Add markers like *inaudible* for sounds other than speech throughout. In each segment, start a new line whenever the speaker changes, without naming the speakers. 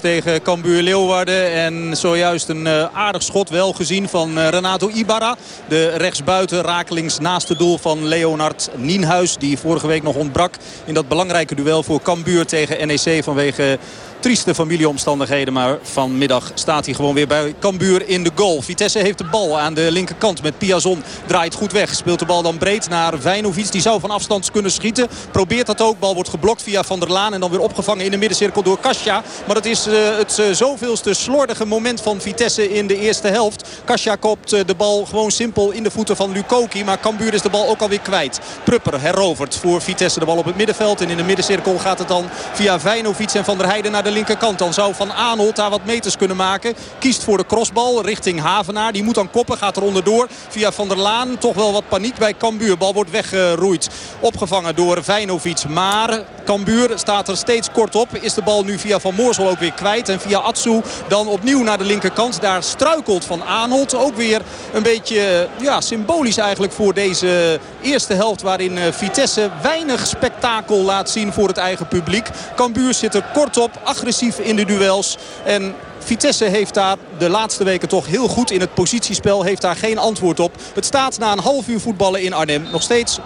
tegen Cambuur Leeuwarden. En zojuist een uh, aardig schot wel gezien van uh, Renato Ibarra. De rechtsbuiten rakelings naast het doel van Leonard Nienhuis. Die vorige week nog ontbrak in dat belangrijke duel voor Cambuur tegen NEC vanwege trieste familieomstandigheden. Maar vanmiddag staat hij gewoon weer bij Cambuur in de goal. Vitesse heeft de bal aan de linkerkant met Piazon. Draait goed weg. Speelt de bal dan breed naar Vijnovic. Die zou van afstand kunnen schieten. Probeert dat ook. Bal wordt geblokt via Van der Laan. En dan weer opgevangen in de middencirkel door Kasia. Maar dat is uh, het uh, zoveelste slordige moment van Vitesse in de eerste helft. Kasia kopt uh, de bal gewoon simpel in de voeten van Lukoki. Maar Cambuur is de bal ook alweer kwijt. Prupper herovert voor Vitesse de bal op het middenveld. En in de middencirkel gaat het dan via Vijnovic en Van der Heijden naar de linkerkant. Dan zou Van Aanholt daar wat meters kunnen maken. Kiest voor de crossbal richting Havenaar. Die moet dan koppen, gaat er onderdoor. Via Van der Laan toch wel wat paniek bij Cambuur. Bal wordt weggeroeid. Opgevangen door Vijnovic. Maar Cambuur staat er steeds kort op. Is de bal nu via Van Moorsel ook weer kwijt. En via Atsu dan opnieuw naar de linkerkant. Daar struikelt Van Aanholt. Ook weer een beetje ja, symbolisch eigenlijk voor deze eerste helft. Waarin Vitesse weinig spektakel laat zien voor het eigen publiek. Cambuur zit er kort op. Agressief in de duels. En Vitesse heeft daar de laatste weken toch heel goed in het positiespel. Heeft daar geen antwoord op. Het staat na een half uur voetballen in Arnhem nog steeds 0-0.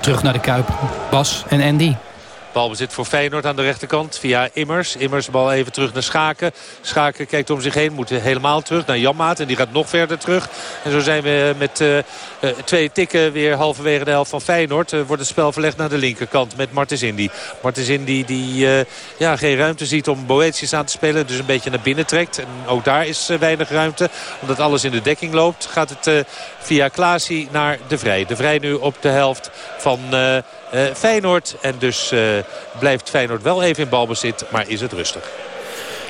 Terug naar de Kuip. Bas en Andy.
Balbezit voor Feyenoord aan de rechterkant via Immers. Immers bal even terug naar Schaken. Schaken kijkt om zich heen, moet helemaal terug naar Janmaat. En die gaat nog verder terug. En zo zijn we met uh, uh, twee tikken weer halverwege de helft van Feyenoord. Uh, wordt het spel verlegd naar de linkerkant met Martens Indy. Martens die ja, geen ruimte ziet om Boetius aan te spelen. Dus een beetje naar binnen trekt. En ook daar is weinig ruimte. Omdat alles in de dekking loopt. Gaat het via Klaasie naar De Vrij. De Vrij nu op de helft van... Uh, Feyenoord. En dus uh, blijft Feyenoord wel even in balbezit, maar is het rustig.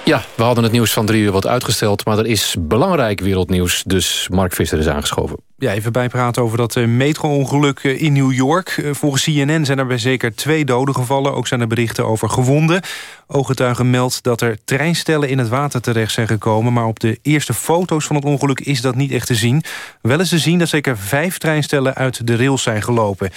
Ja, we hadden het nieuws van drie uur wat uitgesteld... maar er is belangrijk wereldnieuws, dus Mark Visser is aangeschoven.
Ja, even bijpraten over dat metro-ongeluk in New York. Volgens CNN zijn er bij zeker twee doden gevallen. Ook zijn er berichten over gewonden. Ooggetuigen meldt dat er treinstellen in het water terecht zijn gekomen... maar op de eerste foto's van het ongeluk is dat niet echt te zien. Wel is te zien dat zeker vijf treinstellen uit de rails zijn gelopen.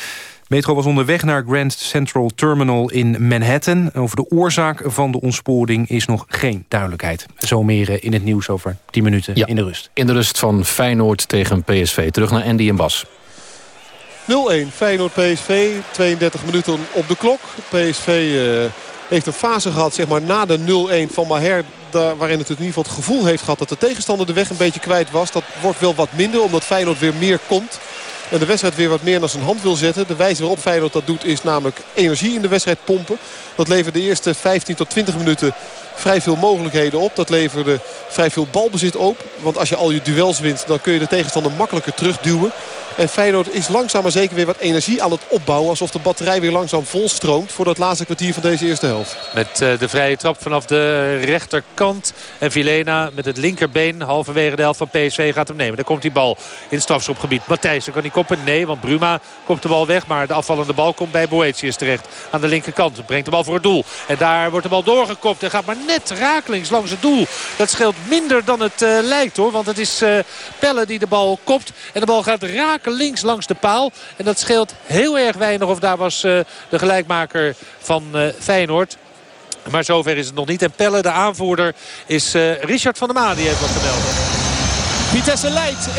Metro was onderweg naar Grand Central Terminal in Manhattan. Over de oorzaak van de ontsporing is nog geen duidelijkheid. Zo meer eh, in het nieuws over 10 minuten
ja,
in de rust.
In de rust van Feyenoord tegen PSV. Terug naar Andy en Bas.
0-1 Feyenoord-PSV. 32 minuten op de klok. PSV uh, heeft een fase gehad zeg maar, na de 0-1 van Maher waarin het in ieder geval het gevoel heeft gehad dat de tegenstander de weg een beetje kwijt was. Dat wordt wel wat minder omdat Feyenoord weer meer komt. En de wedstrijd weer wat meer naar zijn hand wil zetten. De wijze waarop Feyenoord dat doet is namelijk energie in de wedstrijd pompen. Dat levert de eerste 15 tot 20 minuten vrij veel mogelijkheden op. Dat leverde vrij veel balbezit op. Want als je al je duels wint, dan kun je de tegenstander makkelijker terugduwen. En Feyenoord is langzaam maar zeker weer wat energie aan het opbouwen. Alsof de batterij weer langzaam volstroomt voor dat laatste kwartier van deze eerste helft.
Met uh, de vrije trap vanaf de rechterkant. En Vilena met het linkerbeen halverwege de helft van PSV gaat hem nemen. Dan komt die bal in het strafschopgebied. Matthijs, kan hij Nee, want Bruma komt de bal weg. Maar de afvallende bal komt bij Boetius terecht. Aan de linkerkant. Brengt de bal voor het doel. En daar wordt de bal doorgekopt. En gaat maar net rakelings langs het doel. Dat scheelt minder dan het uh, lijkt hoor. Want het is uh, Pelle die de bal kopt. En de bal gaat raken links langs de paal. En dat scheelt heel erg weinig of daar was uh, de gelijkmaker van Feyenoord. Maar zover is het nog niet. En Pelle, de aanvoerder, is Richard van der Maan. Die heeft wat te melden.
Vitesse leidt 1-0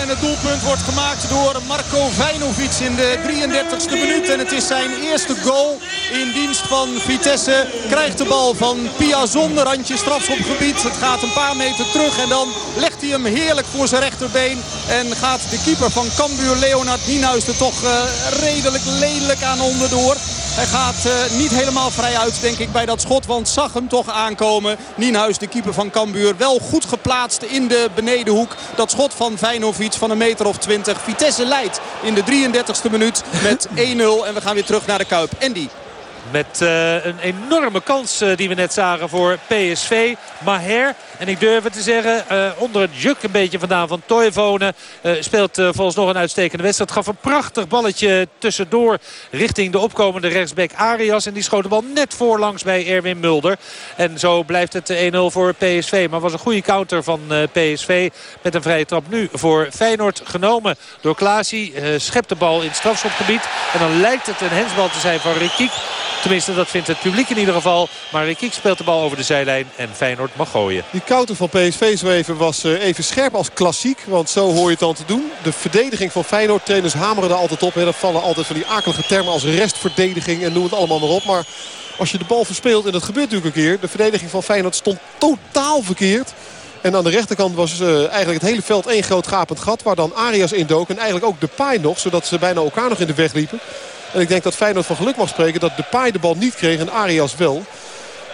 en het doelpunt wordt gemaakt door Marco Vijnovic in de 33ste minuut. En het is zijn eerste goal in dienst van Vitesse. Krijgt de bal van Piazon, randje strafschopgebied. Het gaat een paar meter terug en dan legt hij hem heerlijk voor zijn rechterbeen. En gaat de keeper van Cambuur, Leonard Nienhuis, er toch uh, redelijk lelijk aan onderdoor. Hij gaat uh, niet helemaal vrij uit, denk ik, bij dat schot. Want zag hem toch aankomen. Nienhuis, de keeper van Cambuur, wel goed geplaatst in de benedenhoek. Dat schot van Vijnovic van een meter of 20. Vitesse leidt in de 33ste minuut met *laughs* 1-0. En we gaan weer terug naar de Kuip. Andy.
Met uh, een enorme kans uh, die we net zagen voor PSV. Maher, en ik durf het te zeggen, uh, onder het juk een beetje vandaan van Toivonen. speelt volgens nog een uitstekende wedstrijd. Gaf een prachtig balletje tussendoor richting de opkomende rechtsback Arias. En die schoot de bal net voorlangs bij Erwin Mulder. En zo blijft het 1-0 voor PSV. Maar was een goede counter van PSV met een vrije trap nu voor Feyenoord genomen door Klaasie. schept de bal in het strafschopgebied. En dan lijkt het een hensbal te zijn van Rikiek. Tenminste, dat vindt het publiek in ieder geval. Maar Rikiek speelt de bal over de zijlijn en Feyenoord mag gooien.
Die counter van PSV zo even was eh, even scherp als klassiek. Want zo hoor je het dan te doen. De verdediging van Feyenoord. Trainers hameren er altijd op. Er vallen altijd van die akelige termen als restverdediging en noem het allemaal maar op. Maar als je de bal verspeelt, en dat gebeurt natuurlijk een keer. De verdediging van Feyenoord stond totaal verkeerd. En aan de rechterkant was uh, eigenlijk het hele veld één groot gapend gat. Waar dan Arias indook. En eigenlijk ook de paai nog. Zodat ze bijna elkaar nog in de weg liepen. En ik denk dat Feyenoord van geluk mag spreken dat de paai de bal niet kreeg en Arias wel.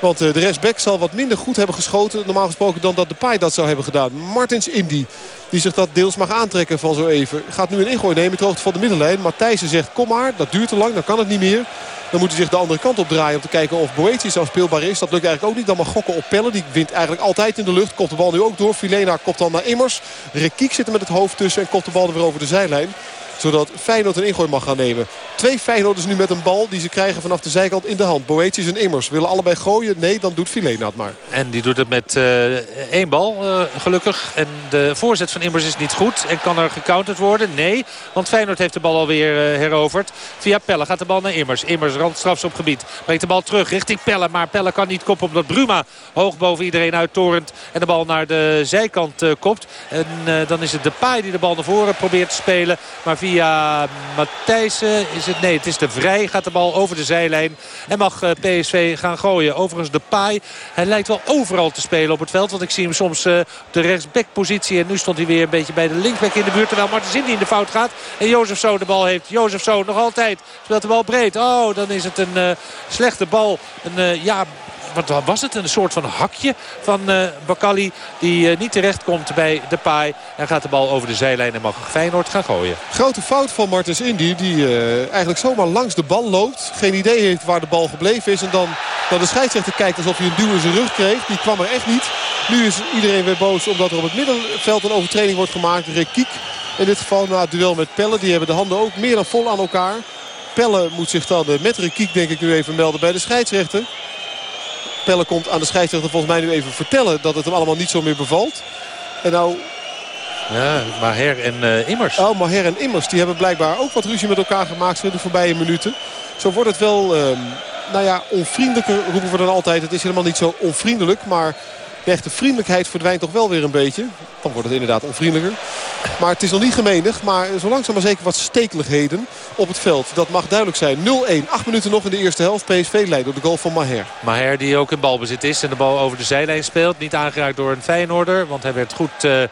Want uh, de restback zal wat minder goed hebben geschoten. Normaal gesproken dan dat de paai dat zou hebben gedaan. Martins Indy. Die zich dat deels mag aantrekken van zo even. Gaat nu een ingooi nemen. Het hoogte van de middenlijn. Matthijssen zegt kom maar. Dat duurt te lang. Dan kan het niet meer. Dan moet hij zich de andere kant op draaien om te kijken of Boetius zo speelbaar is. Dat lukt eigenlijk ook niet. Dan mag gokken op Pellen. Die wint eigenlijk altijd in de lucht. Kopt de bal nu ook door. Filena kopt dan naar Immers. Rekiek zit er met het hoofd tussen en kopt de bal er weer over de zijlijn zodat Feyenoord een ingooi mag gaan nemen. Twee Feyenoorders nu met een bal die ze krijgen vanaf de zijkant in de hand. Boetius en Immers willen allebei gooien. Nee, dan doet Filena het maar.
En die doet het met uh, één bal, uh, gelukkig. En de voorzet van Immers is niet goed. En kan er gecounterd worden? Nee, want Feyenoord heeft de bal alweer uh, heroverd. Via Pelle gaat de bal naar Immers. Immers randstrafs op gebied. Brengt de bal terug richting Pelle. Maar Pelle kan niet koppen omdat Bruma hoog boven iedereen uittorent. En de bal naar de zijkant kopt. En dan is het de paai die de bal naar voren probeert te spelen. Maar via via Matthijssen is het... Nee, het is de Vrij. Gaat de bal over de zijlijn. En mag eh, PSV gaan gooien. Overigens de Pai. Hij lijkt wel overal te spelen op het veld. Want ik zie hem soms uh, de rechtsbackpositie. En nu stond hij weer een beetje bij de linksback in de buurt. Terwijl Martens Indy in de fout gaat. En Jozef Zo de bal heeft. Jozef Zo nog altijd. Speelt de bal breed. Oh, dan is het een uh, slechte bal. Een ja, wat was het? Een soort van hakje van uh, Bakali. Die uh, niet terecht komt bij de paai. En gaat de bal over de zijlijn en mag Feyenoord gaan gooien.
Grote fout van Martens Indy. Die uh, eigenlijk zomaar langs de bal loopt. Geen idee heeft waar de bal gebleven is. En dan, dan de scheidsrechter kijkt alsof hij een duw in zijn rug kreeg. Die kwam er echt niet. Nu is iedereen weer boos omdat er op het middenveld een overtreding wordt gemaakt. Rekiek in dit geval na het duel met Pelle. Die hebben de handen ook meer dan vol aan elkaar. Pelle moet zich dan met Rekiek denk ik nu even melden bij de scheidsrechter. Pelle komt aan de scheidsrechter volgens mij nu even vertellen dat het hem allemaal niet zo meer bevalt. En nou...
Ja, Maher en uh, Immers.
Oh, Maher en Immers. Die hebben blijkbaar ook wat ruzie met elkaar gemaakt in de voorbije minuten. Zo wordt het wel, uh, nou ja, onvriendelijker roepen we dan altijd. Het is helemaal niet zo onvriendelijk, maar de echte vriendelijkheid verdwijnt toch wel weer een beetje. Dan wordt het inderdaad onvriendelijker. Maar het is nog niet gemenig. Maar zo langzaam maar zeker wat stekeligheden op het veld. Dat mag duidelijk zijn. 0-1. Acht minuten nog in de eerste helft. PSV leidt door de goal van Maher.
Maher die ook in balbezit is. En de bal over de zijlijn speelt. Niet aangeraakt door een Feyenoorder. Want hij werd goed... Uh,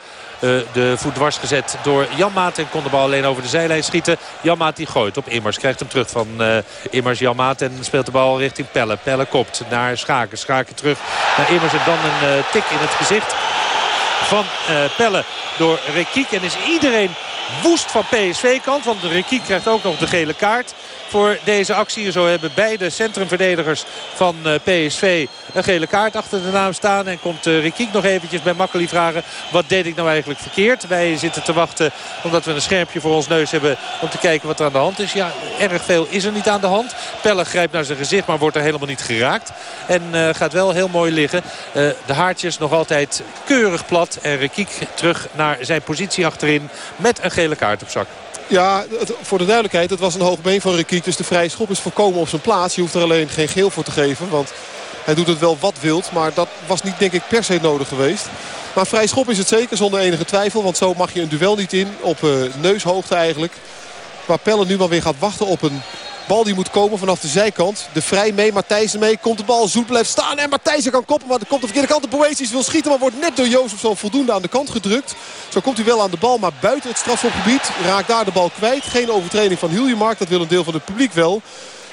uh, de voet dwars gezet door Janmaat. En kon de bal alleen over de zijlijn schieten. Janmaat die gooit op Immers. Krijgt hem terug van uh, Immers Janmaat. En speelt de bal richting Pelle. Pelle kopt naar Schaken. Schaken terug naar Immers. En dan een uh, tik in het gezicht van Pelle door Rekiek. En is iedereen woest van PSV-kant. Want Rekiek krijgt ook nog de gele kaart voor deze actie. Zo hebben beide centrumverdedigers van eh, PSV een gele kaart achter de naam staan. En komt uh, Rikiek nog eventjes bij Makkeli vragen. Wat deed ik nou eigenlijk verkeerd? Wij zitten te wachten omdat we een schermpje voor ons neus hebben. Om te kijken wat er aan de hand is. Ja, erg veel is er niet aan de hand. Pelle grijpt naar zijn gezicht maar wordt er helemaal niet geraakt. En uh, gaat wel heel mooi liggen. De haartjes nog altijd keurig plat. En Rikiek terug naar zijn positie achterin met een gele kaart op zak.
Ja, voor de duidelijkheid, het was een hoog been van Rikiek. Dus de vrije schop is voorkomen op zijn plaats. Je hoeft er alleen geen geel voor te geven. Want hij doet het wel wat wild. Maar dat was niet denk ik per se nodig geweest. Maar vrije schop is het zeker zonder enige twijfel. Want zo mag je een duel niet in. Op uh, neushoogte eigenlijk. Waar Pelle nu maar weer gaat wachten op een Bal die moet komen vanaf de zijkant. De Vrij mee, Matthijsen mee. Komt de bal, Zoet blijft staan. En Matthijsen kan koppen, maar er komt de verkeerde kant. De Boetius wil schieten, maar wordt net door Jozef zo voldoende aan de kant gedrukt. Zo komt hij wel aan de bal, maar buiten het strafschopgebied. Raakt daar de bal kwijt. Geen overtreding van Hiljemark, dat wil een deel van het publiek wel.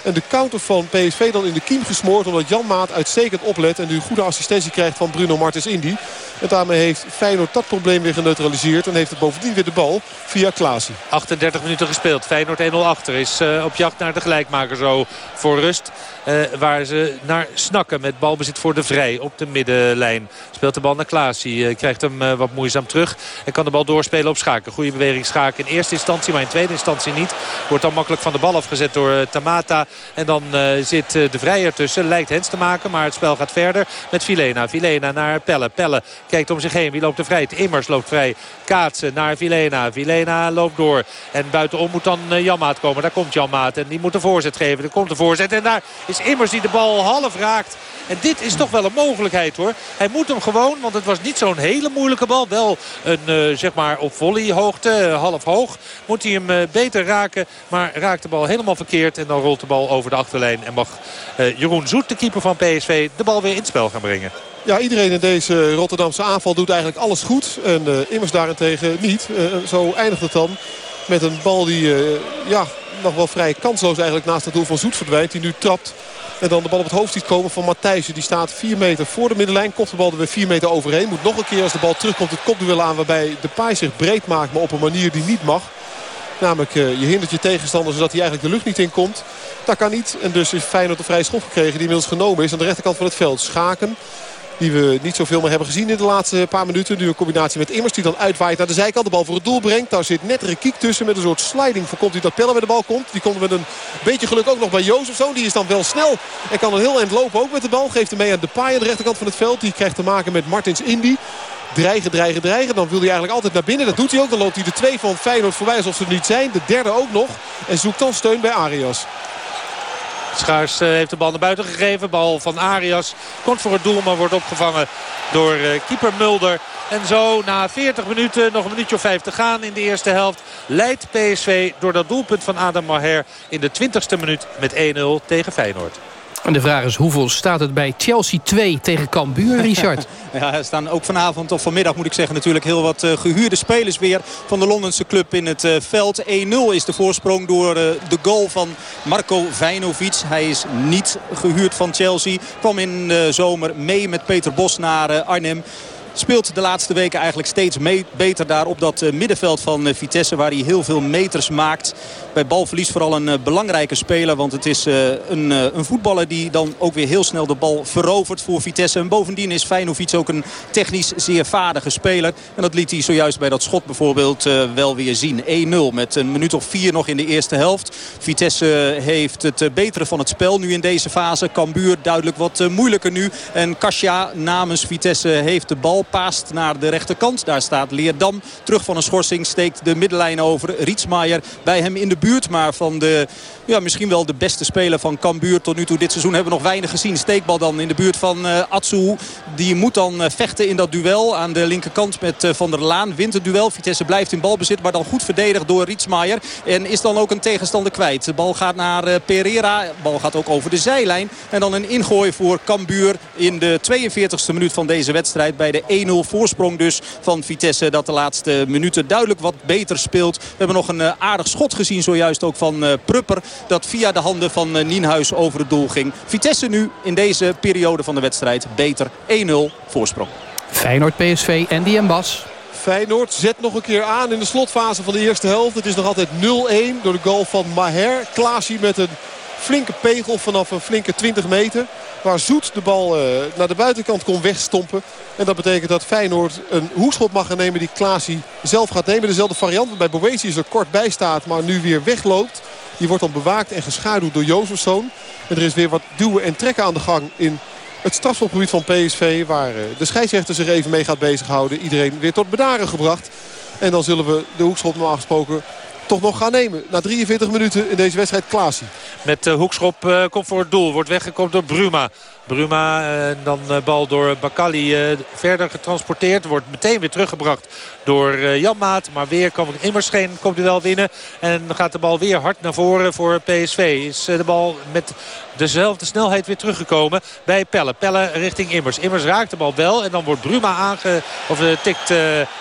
En de counter van PSV dan in de kiem gesmoord. Omdat Jan Maat uitstekend oplet. En nu goede assistentie krijgt van Bruno Martens Indy. En daarmee heeft Feyenoord dat probleem weer geneutraliseerd. En heeft het bovendien weer de bal via Klaasie.
38 minuten gespeeld. Feyenoord 1-0 achter. Is uh, op jacht naar de gelijkmaker zo voor rust. Uh, waar ze naar snakken met balbezit voor de Vrij op de middenlijn. Speelt de bal naar Klaasie. Uh, krijgt hem wat moeizaam terug. En kan de bal doorspelen op Schaken. Goede beweging Schaken in eerste instantie. Maar in tweede instantie niet. Wordt dan makkelijk van de bal afgezet door Tamata. En dan zit de Vrij ertussen. Lijkt Hens te maken, maar het spel gaat verder met Vilena. Vilena naar Pelle. Pelle kijkt om zich heen. Wie loopt er vrij? Immers loopt vrij. Kaatsen naar Vilena. Vilena loopt door. En buitenom moet dan Janmaat komen. Daar komt Janmaat en die moet de voorzet geven. Er komt de voorzet en daar is Immers die de bal half raakt. En dit is toch wel een mogelijkheid hoor. Hij moet hem gewoon, want het was niet zo'n hele moeilijke bal. Wel een, uh, zeg maar op volleyhoogte, uh, half hoog. Moet hij hem beter raken. Maar raakt de bal helemaal verkeerd. En dan rolt de bal over de achterlijn. En mag Jeroen Zoet, de keeper van PSV, de bal weer in het spel gaan brengen.
Ja, iedereen in deze Rotterdamse aanval doet eigenlijk alles goed. En Immers daarentegen niet. zo eindigt het dan met een bal die ja, nog wel vrij kansloos eigenlijk naast het doel van Zoet verdwijnt. Die nu trapt en dan de bal op het hoofd ziet komen van Matthijssen. Die staat 4 meter voor de middenlijn. Komt de bal er weer 4 meter overheen. Moet nog een keer als de bal terugkomt het kopduel aan. Waarbij de paai zich breed maakt. Maar op een manier die niet mag. Namelijk je hindert je tegenstander zodat hij eigenlijk de lucht niet in komt. Dat kan niet. En dus is Feyenoord de vrije schop gekregen die inmiddels genomen is. Aan de rechterkant van het veld. Schaken. Die we niet zoveel meer hebben gezien in de laatste paar minuten. Nu een combinatie met Immers die dan uitwaait naar de zijkant. De bal voor het doel brengt. Daar zit net Rekiek tussen met een soort sliding. Voorkomt hij dat Pelle met de bal komt. Die komt met een beetje geluk ook nog bij Jozefzoon. Die is dan wel snel en kan een heel eind lopen ook met de bal. Geeft hem mee aan de paai aan de rechterkant van het veld. Die krijgt te maken met Martins Indy. Dreigen, dreigen, dreigen. Dan wil hij eigenlijk altijd naar binnen. Dat doet hij ook. Dan loopt hij de twee van Feyenoord voorbij alsof ze er niet zijn. De derde ook nog. En zoekt dan steun bij Arias.
Schaars eh, heeft de bal naar buiten gegeven. Bal van Arias komt voor het doel, maar wordt opgevangen door eh, keeper Mulder. En zo na 40 minuten, nog een minuutje of vijf te gaan in de eerste helft... leidt PSV door dat doelpunt van Adam Maher in de 20ste minuut met 1-0 tegen Feyenoord.
En de vraag is hoeveel staat het bij Chelsea 2 tegen Cambuur, Richard? *laughs*
ja, er staan ook vanavond of vanmiddag moet ik zeggen natuurlijk heel wat uh, gehuurde spelers weer van de Londense club in het uh, veld. 1-0 is de voorsprong door uh, de goal van Marco Vijnovic. Hij is niet gehuurd van Chelsea. Kwam in de zomer mee met Peter Bos naar Arnhem. Speelt de laatste weken eigenlijk steeds beter daar op dat middenveld van Vitesse. Waar hij heel veel meters maakt bij balverlies vooral een uh, belangrijke speler. Want het is een, een, voetballer die dan ook weer heel snel de bal verovert voor Vitesse. En bovendien is Feyenoord ook een technisch zeer vaardige speler. En dat liet hij zojuist bij dat schot bijvoorbeeld wel weer zien. 1-0 met een minuut of vier nog in de eerste helft. Vitesse heeft het betere van het spel nu in deze fase. Cambuur duidelijk wat moeilijker nu. En Kasia namens Vitesse heeft de bal. Paast naar de rechterkant. Daar staat Leerdam. Terug van een schorsing steekt de middenlijn over. Rietsmaier bij hem in de buurt. Maar van de, ja, misschien wel de beste speler van Cambuur tot nu toe dit seizoen hebben we nog weinig gezien. Steekbal dan in de buurt van uh, Atsu. Die moet dan uh, vechten in dat duel aan de linkerkant met uh, Van der Laan. Wint het duel. Vitesse blijft in balbezit. Maar dan goed verdedigd door Rietsmaier. En is dan ook een tegenstander kwijt. De bal gaat naar Pereira. De bal gaat ook over de zijlijn. En dan een ingooi voor Cambuur in de 42e minuut van deze wedstrijd. Bij de 1-0 voorsprong dus van Vitesse. Dat de laatste minuten duidelijk wat beter speelt. We hebben nog een aardig schot gezien zo zojuist ook van uh, Prupper. Dat via de handen van uh, Nienhuis over het doel ging. Vitesse nu in deze periode van de wedstrijd beter 1-0 voorsprong.
Feyenoord, PSV, Andy en Bas.
Feyenoord zet nog een keer aan in de slotfase van de eerste helft. Het is nog altijd 0-1 door de goal van Maher. Klaasie met een flinke pegel vanaf een flinke 20 meter. Waar Zoet de bal uh, naar de buitenkant kon wegstompen. En dat betekent dat Feyenoord een hoekschop mag gaan nemen die Klaasie zelf gaat nemen. Dezelfde variant bij Boetius er kort bij staat, maar nu weer wegloopt. Die wordt dan bewaakt en geschaduwd door Jozefzoon. En er is weer wat duwen en trekken aan de gang in het strafschopgebied van PSV. Waar uh, de scheidsrechter zich even mee gaat bezighouden. Iedereen weer tot bedaren gebracht. En dan zullen we de hoekschop normaal gesproken toch nog gaan nemen. Na 43 minuten in deze wedstrijd Klaasie.
Met de hoekschop uh, komt voor het doel. Wordt weggekomen door Bruma. Bruma en dan bal door Bakali verder getransporteerd. Wordt meteen weer teruggebracht door Jan Maat. Maar weer kan Immerscheen komt hij wel winnen. En gaat de bal weer hard naar voren voor PSV. Is de bal met dezelfde snelheid weer teruggekomen bij Pelle. Pelle richting Immers. Immers raakt de bal wel. En dan wordt Bruma aange... Of tikt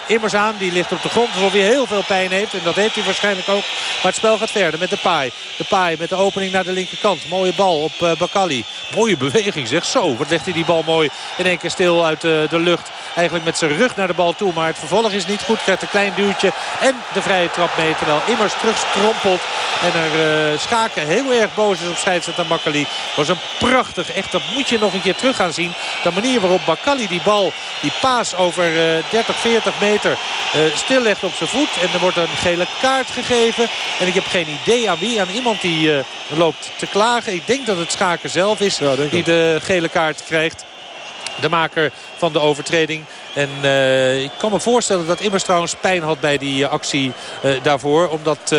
Immers aan. Die ligt op de grond. Alsof hij heel veel pijn heeft. En dat heeft hij waarschijnlijk ook. Maar het spel gaat verder met de paai. De paai met de opening naar de linkerkant. Mooie bal op Bakali. Mooie beweging zeg. Zo, wat legt hij die bal mooi in één keer stil uit de lucht. eigenlijk met zijn rug naar de bal toe. Maar het vervolg is niet goed. Krijgt een klein duwtje en de vrije trap mee. Terwijl Immers terugstrompelt en er uh, Schaken heel erg boos is op scheidsrechter Makkali. was een prachtig, echt dat moet je nog een keer terug gaan zien. De manier waarop Makkali die bal, die paas over uh, 30, 40 meter uh, stillegt op zijn voet. En er wordt een gele kaart gegeven. En ik heb geen idee aan wie, aan iemand die loopt te klagen. Ik denk dat het Schaken zelf is ja, die de gele kaart krijgt. De maker van de overtreding. En uh, ik kan me voorstellen dat Immers trouwens pijn had bij die uh, actie uh, daarvoor. Omdat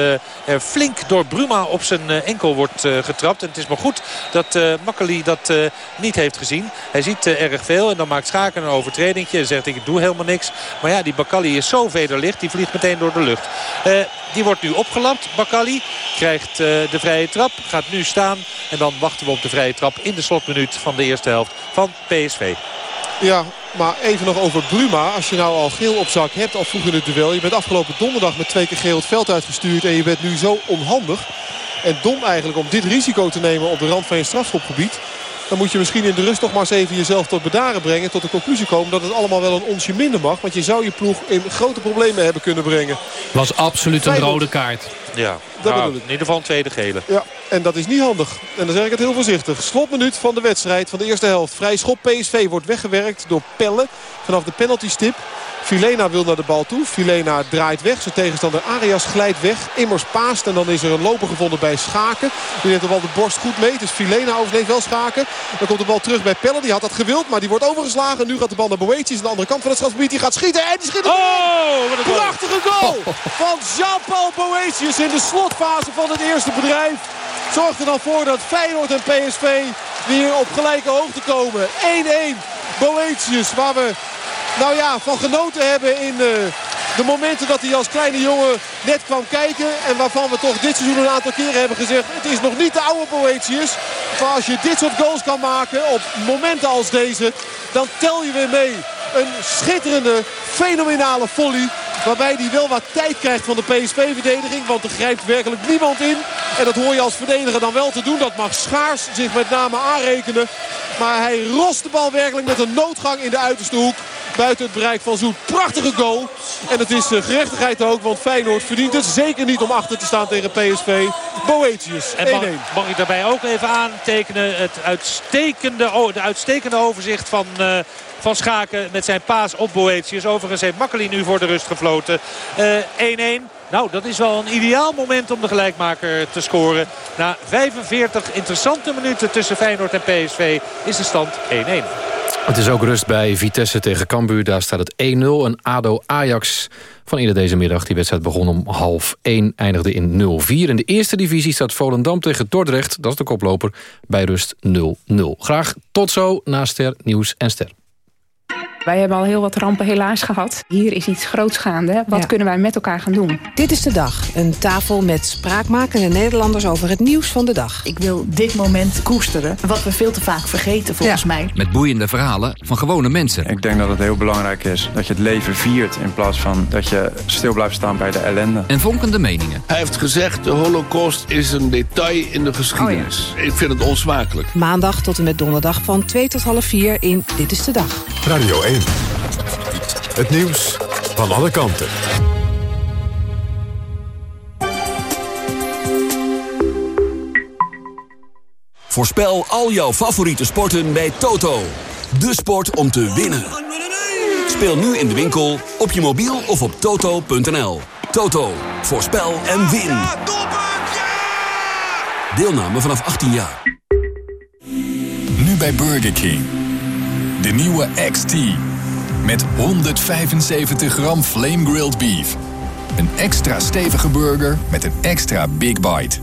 er flink door Bruma op zijn enkel wordt getrapt. En het is maar goed dat Makkeli dat niet heeft gezien. Hij ziet erg veel en dan maakt Schaken een overtreding. En zegt ik doe helemaal niks. Maar ja, die Bakali is zo vederlicht. Die vliegt meteen door de lucht. die wordt nu opgelapt. Bakali krijgt de vrije trap. Gaat nu staan. En dan wachten we op de vrije trap in de slotminuut van de eerste helft van PSV.
Ja, maar even nog over Bruma. Als je nou al geel op zak hebt al vroeg in het duel. Je bent afgelopen donderdag met twee keer geel het veld uitgestuurd. En je bent nu zo onhandig. En dom eigenlijk om dit risico te nemen op de rand van je strafschopgebied. Dan moet je misschien in de rust nog maar eens even jezelf tot bedaren brengen. Tot de conclusie komen dat het allemaal wel een onsje minder mag. Want je zou je ploeg in grote problemen hebben kunnen brengen.
Was absoluut een rode kaart.
Ja, dat nou, in ieder geval een tweede gele.
Ja, en dat is niet handig. En dan zeg ik het heel voorzichtig. Slotminuut van de wedstrijd van de eerste helft. Vrij schop PSV wordt weggewerkt door Pelle vanaf de penaltystip. Filena wil naar de bal toe. Filena draait weg. Zijn tegenstander Arias glijdt weg. Immers paast. En dan is er een loper gevonden bij Schaken. Die neemt de bal de borst goed mee. Dus Filena overleeft wel Schaken. Dan komt de bal terug bij Pelle. Die had dat gewild. Maar die wordt overgeslagen. Nu gaat de bal naar Boetius. Aan de andere kant van het strafgebied. Die gaat schieten. En die schiet
Oh, wat een
prachtige goal *laughs* van Jean-Paul Boetius in de slotfase van het eerste bedrijf. Zorgt er dan voor dat Feyenoord en PSV weer op gelijke hoogte komen. 1-1. Boetius waar we nou ja, van genoten hebben in uh, de momenten dat hij als kleine jongen net kwam kijken. En waarvan we toch dit seizoen een aantal keren hebben gezegd. Het is nog niet de oude Boetius. Maar als je dit soort goals kan maken op momenten als deze. Dan tel je weer mee. Een schitterende, fenomenale volley. Waarbij hij wel wat tijd krijgt van de PSV-verdediging. Want er grijpt werkelijk niemand in. En dat hoor je als verdediger dan wel te doen. Dat mag Schaars zich met name aanrekenen. Maar hij rost de bal werkelijk met een noodgang in de uiterste hoek. Buiten het bereik van Zoet. Prachtige goal. En het is gerechtigheid ook. Want Feyenoord verdient het zeker niet om achter te staan tegen PSV. Boetius 1-1.
mag, mag ik daarbij ook even aantekenen. Het uitstekende, de uitstekende overzicht van... Uh, van Schaken met zijn paas op Boetius. Overigens heeft Makkeli nu voor de rust gefloten. 1-1. Uh, nou, dat is wel een ideaal moment om de gelijkmaker te scoren. Na 45 interessante minuten tussen Feyenoord en PSV is de stand 1-1.
Het is ook rust bij Vitesse tegen Cambuur. Daar staat het 1-0. Een ADO-Ajax van eerder deze middag. Die wedstrijd begon om half 1, eindigde in 0-4. In de eerste divisie staat Volendam tegen Dordrecht. Dat is de koploper. Bij rust 0-0. Graag tot zo na Ster, Nieuws en Ster.
Wij hebben al heel wat rampen helaas gehad. Hier is iets groots gaande. Wat kunnen wij met elkaar gaan doen?
Dit is de dag. Een tafel met spraakmakende Nederlanders over het nieuws van de dag.
Ik wil dit moment koesteren. Wat we veel te vaak vergeten volgens mij.
Met boeiende verhalen van gewone mensen.
Ik denk dat het heel belangrijk is dat je het leven viert... in plaats van dat je stil blijft staan bij de ellende.
En vonkende meningen.
Hij heeft gezegd de holocaust is een detail in de geschiedenis. Oh ja. Ik vind het onsmakelijk.
Maandag tot en met donderdag van 2 tot half 4 in Dit is de Dag.
Radio 1. Het nieuws van alle kanten.
Voorspel al jouw favoriete sporten bij Toto. De sport om te winnen. Speel nu in de winkel, op je mobiel of op toto.nl. Toto, voorspel en win. Deelname vanaf 18 jaar.
Nu bij Burger King. De nieuwe XT. Met 175 gram flame grilled beef. Een extra stevige burger met een extra big bite.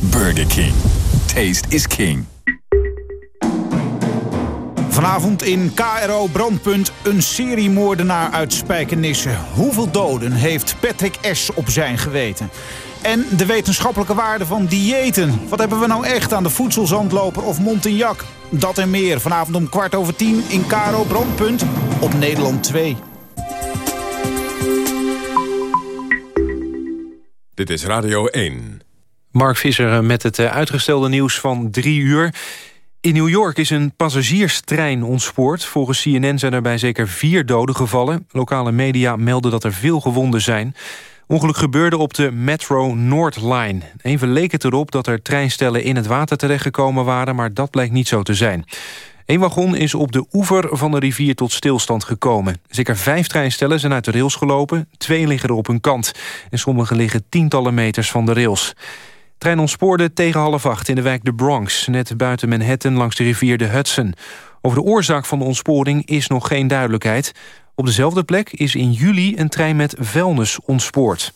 Burger King. Taste is king.
Vanavond in KRO Brandpunt een seriemoordenaar uit Spijkenisse. Hoeveel doden heeft Patrick S. op zijn geweten? En de wetenschappelijke waarde van diëten. Wat hebben we nou echt aan de voedselzandloper of Montignac? Dat en meer vanavond om kwart over tien in Karo Brandpunt op Nederland 2.
Dit is Radio 1.
Mark Visser met het eh, uitgestelde nieuws van drie uur. In New York is een passagierstrein ontspoord. Volgens CNN zijn er bij zeker vier doden gevallen. Lokale media melden dat er veel gewonden zijn. Ongeluk gebeurde op de Metro North Line. Even leek het erop dat er treinstellen in het water terechtgekomen waren... maar dat blijkt niet zo te zijn. Een wagon is op de oever van de rivier tot stilstand gekomen. Zeker vijf treinstellen zijn uit de rails gelopen. Twee liggen er op hun kant. En sommige liggen tientallen meters van de rails. trein ontspoorde tegen half acht in de wijk de Bronx... net buiten Manhattan langs de rivier de Hudson. Over de oorzaak van de ontsporing is nog geen duidelijkheid. Op dezelfde plek is in juli een trein met vuilnis ontspoord.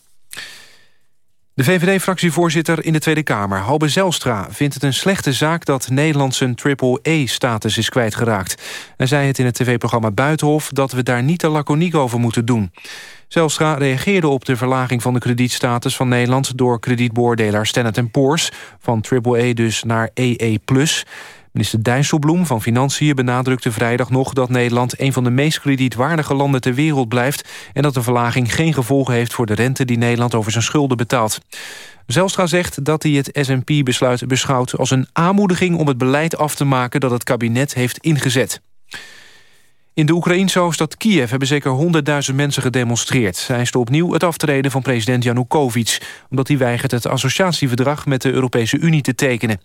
De VVD-fractievoorzitter in de Tweede Kamer, Halbe Zelstra... vindt het een slechte zaak dat Nederland zijn triple-E-status is kwijtgeraakt. Hij zei het in het tv-programma Buitenhof... dat we daar niet te laconiek over moeten doen. Zelstra reageerde op de verlaging van de kredietstatus van Nederland... door kredietbeoordelaar Standard Poor's, van triple-E dus naar EE+. Minister Dijsselbloem van Financiën benadrukte vrijdag nog... dat Nederland een van de meest kredietwaardige landen ter wereld blijft... en dat de verlaging geen gevolgen heeft voor de rente... die Nederland over zijn schulden betaalt. Zelstra zegt dat hij het S&P-besluit beschouwt als een aanmoediging... om het beleid af te maken dat het kabinet heeft ingezet. In de Oekraïnse hoofdstad Kiev hebben zeker 100.000 mensen gedemonstreerd. Zij eisten opnieuw het aftreden van president Janukovic... omdat hij weigert het associatieverdrag met de Europese Unie te tekenen.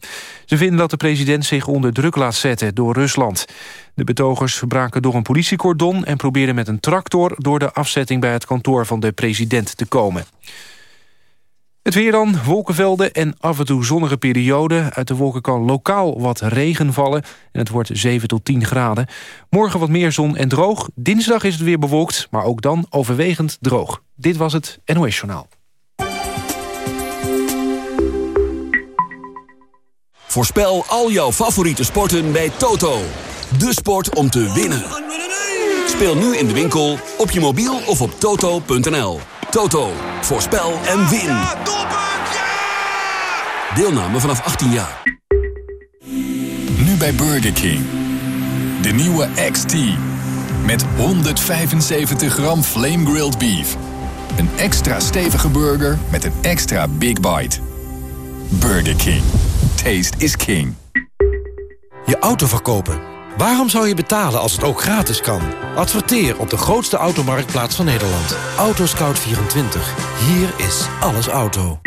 Ze vinden dat de president zich onder druk laat zetten door Rusland. De betogers braken door een politiecordon... en probeerden met een tractor door de afzetting bij het kantoor van de president te komen. Het weer dan, wolkenvelden en af en toe zonnige perioden. Uit de wolken kan lokaal wat regen vallen en het wordt 7 tot 10 graden. Morgen wat meer zon en droog. Dinsdag is het weer bewolkt, maar ook dan overwegend droog. Dit was het NOS Journaal.
Voorspel al jouw favoriete sporten bij Toto. De sport om te winnen. Speel nu in de winkel, op je mobiel of op toto.nl. Toto, voorspel en win. Deelname vanaf 18 jaar.
Nu bij Burger King. De nieuwe XT. Met 175 gram flame grilled beef. Een extra stevige burger met een extra big bite. Burger King. Taste is king.
Je auto verkopen. Waarom zou je betalen als het ook gratis kan? Adverteer op de grootste automarktplaats van Nederland. Autoscout24. Hier is alles auto.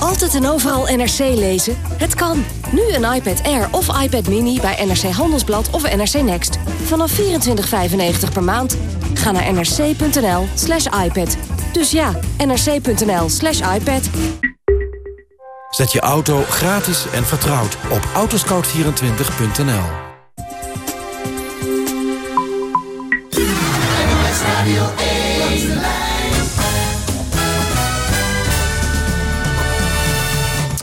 Altijd en overal NRC lezen? Het kan. Nu een iPad Air of iPad Mini bij NRC Handelsblad of NRC Next. Vanaf 24,95 per maand. Ga naar nrc.nl slash iPad. Dus ja, nrc.nl slash iPad.
Zet je auto gratis en vertrouwd op autoscout24.nl.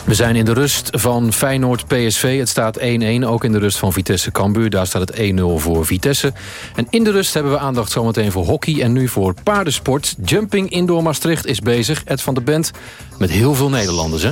We zijn in de rust van Feyenoord-PSV. Het staat 1-1, ook in de rust van Vitesse-Cambuur. Daar staat het 1-0 voor Vitesse. En in de rust hebben we aandacht zometeen voor hockey... en nu voor paardensport. Jumping Indoor Maastricht is bezig. Ed van de Bent met heel veel Nederlanders, hè?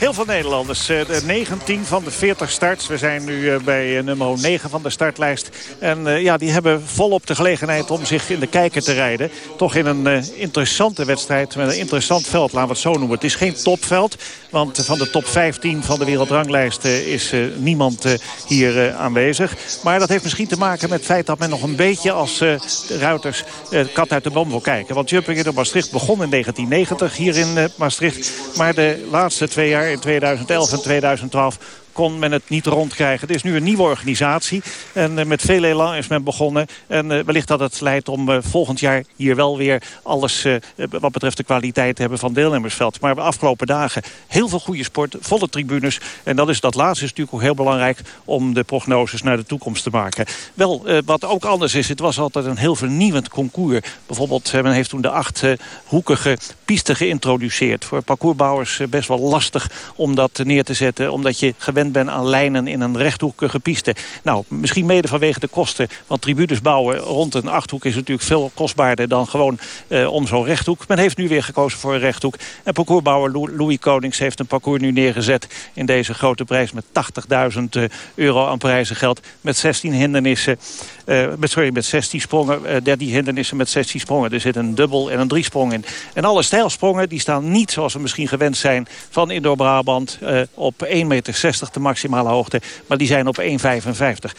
Heel veel Nederlanders. Eh, de 19 van de 40 starts. We zijn nu eh, bij eh, nummer 9 van de startlijst. En ja, die hebben volop de gelegenheid om zich in de kijker te rijden. Toch in een interessante wedstrijd met een interessant veld, laten we het zo noemen. Het is geen topveld, want van de top 15 van de wereldranglijst is niemand hier aanwezig. Maar dat heeft misschien te maken met het feit dat men nog een beetje als ruiters kat uit de boom wil kijken. Want Jumping in Maastricht begon in 1990 hier in Maastricht. Maar de laatste twee jaar in 2011 en 2012 kon men het niet rondkrijgen. Het is nu een nieuwe organisatie. En uh, met veel elan is men begonnen. En uh, wellicht dat het leidt om uh, volgend jaar hier wel weer alles wat betreft de kwaliteit te hebben van deelnemersveld. Maar de afgelopen dagen heel veel goede sport, volle tribunes. En dat, is, dat laatste is natuurlijk ook heel belangrijk om de prognoses naar de toekomst te maken. Wel, wat ook anders is, het was altijd een heel vernieuwend concours. Bijvoorbeeld, men heeft toen de acht hoekige piste geïntroduceerd. Voor parcoursbouwers best wel lastig om dat neer te zetten. Omdat je gewend ben aan lijnen in een rechthoekige piste. Nou, misschien mede vanwege de kosten. Want tribunes bouwen rond een achthoek is natuurlijk veel kostbaarder dan gewoon eh, om zo'n rechthoek. Men heeft nu weer gekozen voor een rechthoek. En parcoursbouwer Louis Konings heeft een parcours nu neergezet in deze grote prijs met 80.000 eh, euro aan prijzengeld. Met 16 hindernissen. Uh, met, sorry, met 16 sprongen. Uh, 13 hindernissen met 16 sprongen. Er zit een dubbel en een driesprong in. En alle stijlsprongen die staan niet zoals we misschien gewend zijn van Indoor Brabant uh, op 1,60 meter 1,90 de maximale hoogte. Maar die zijn op 1,55.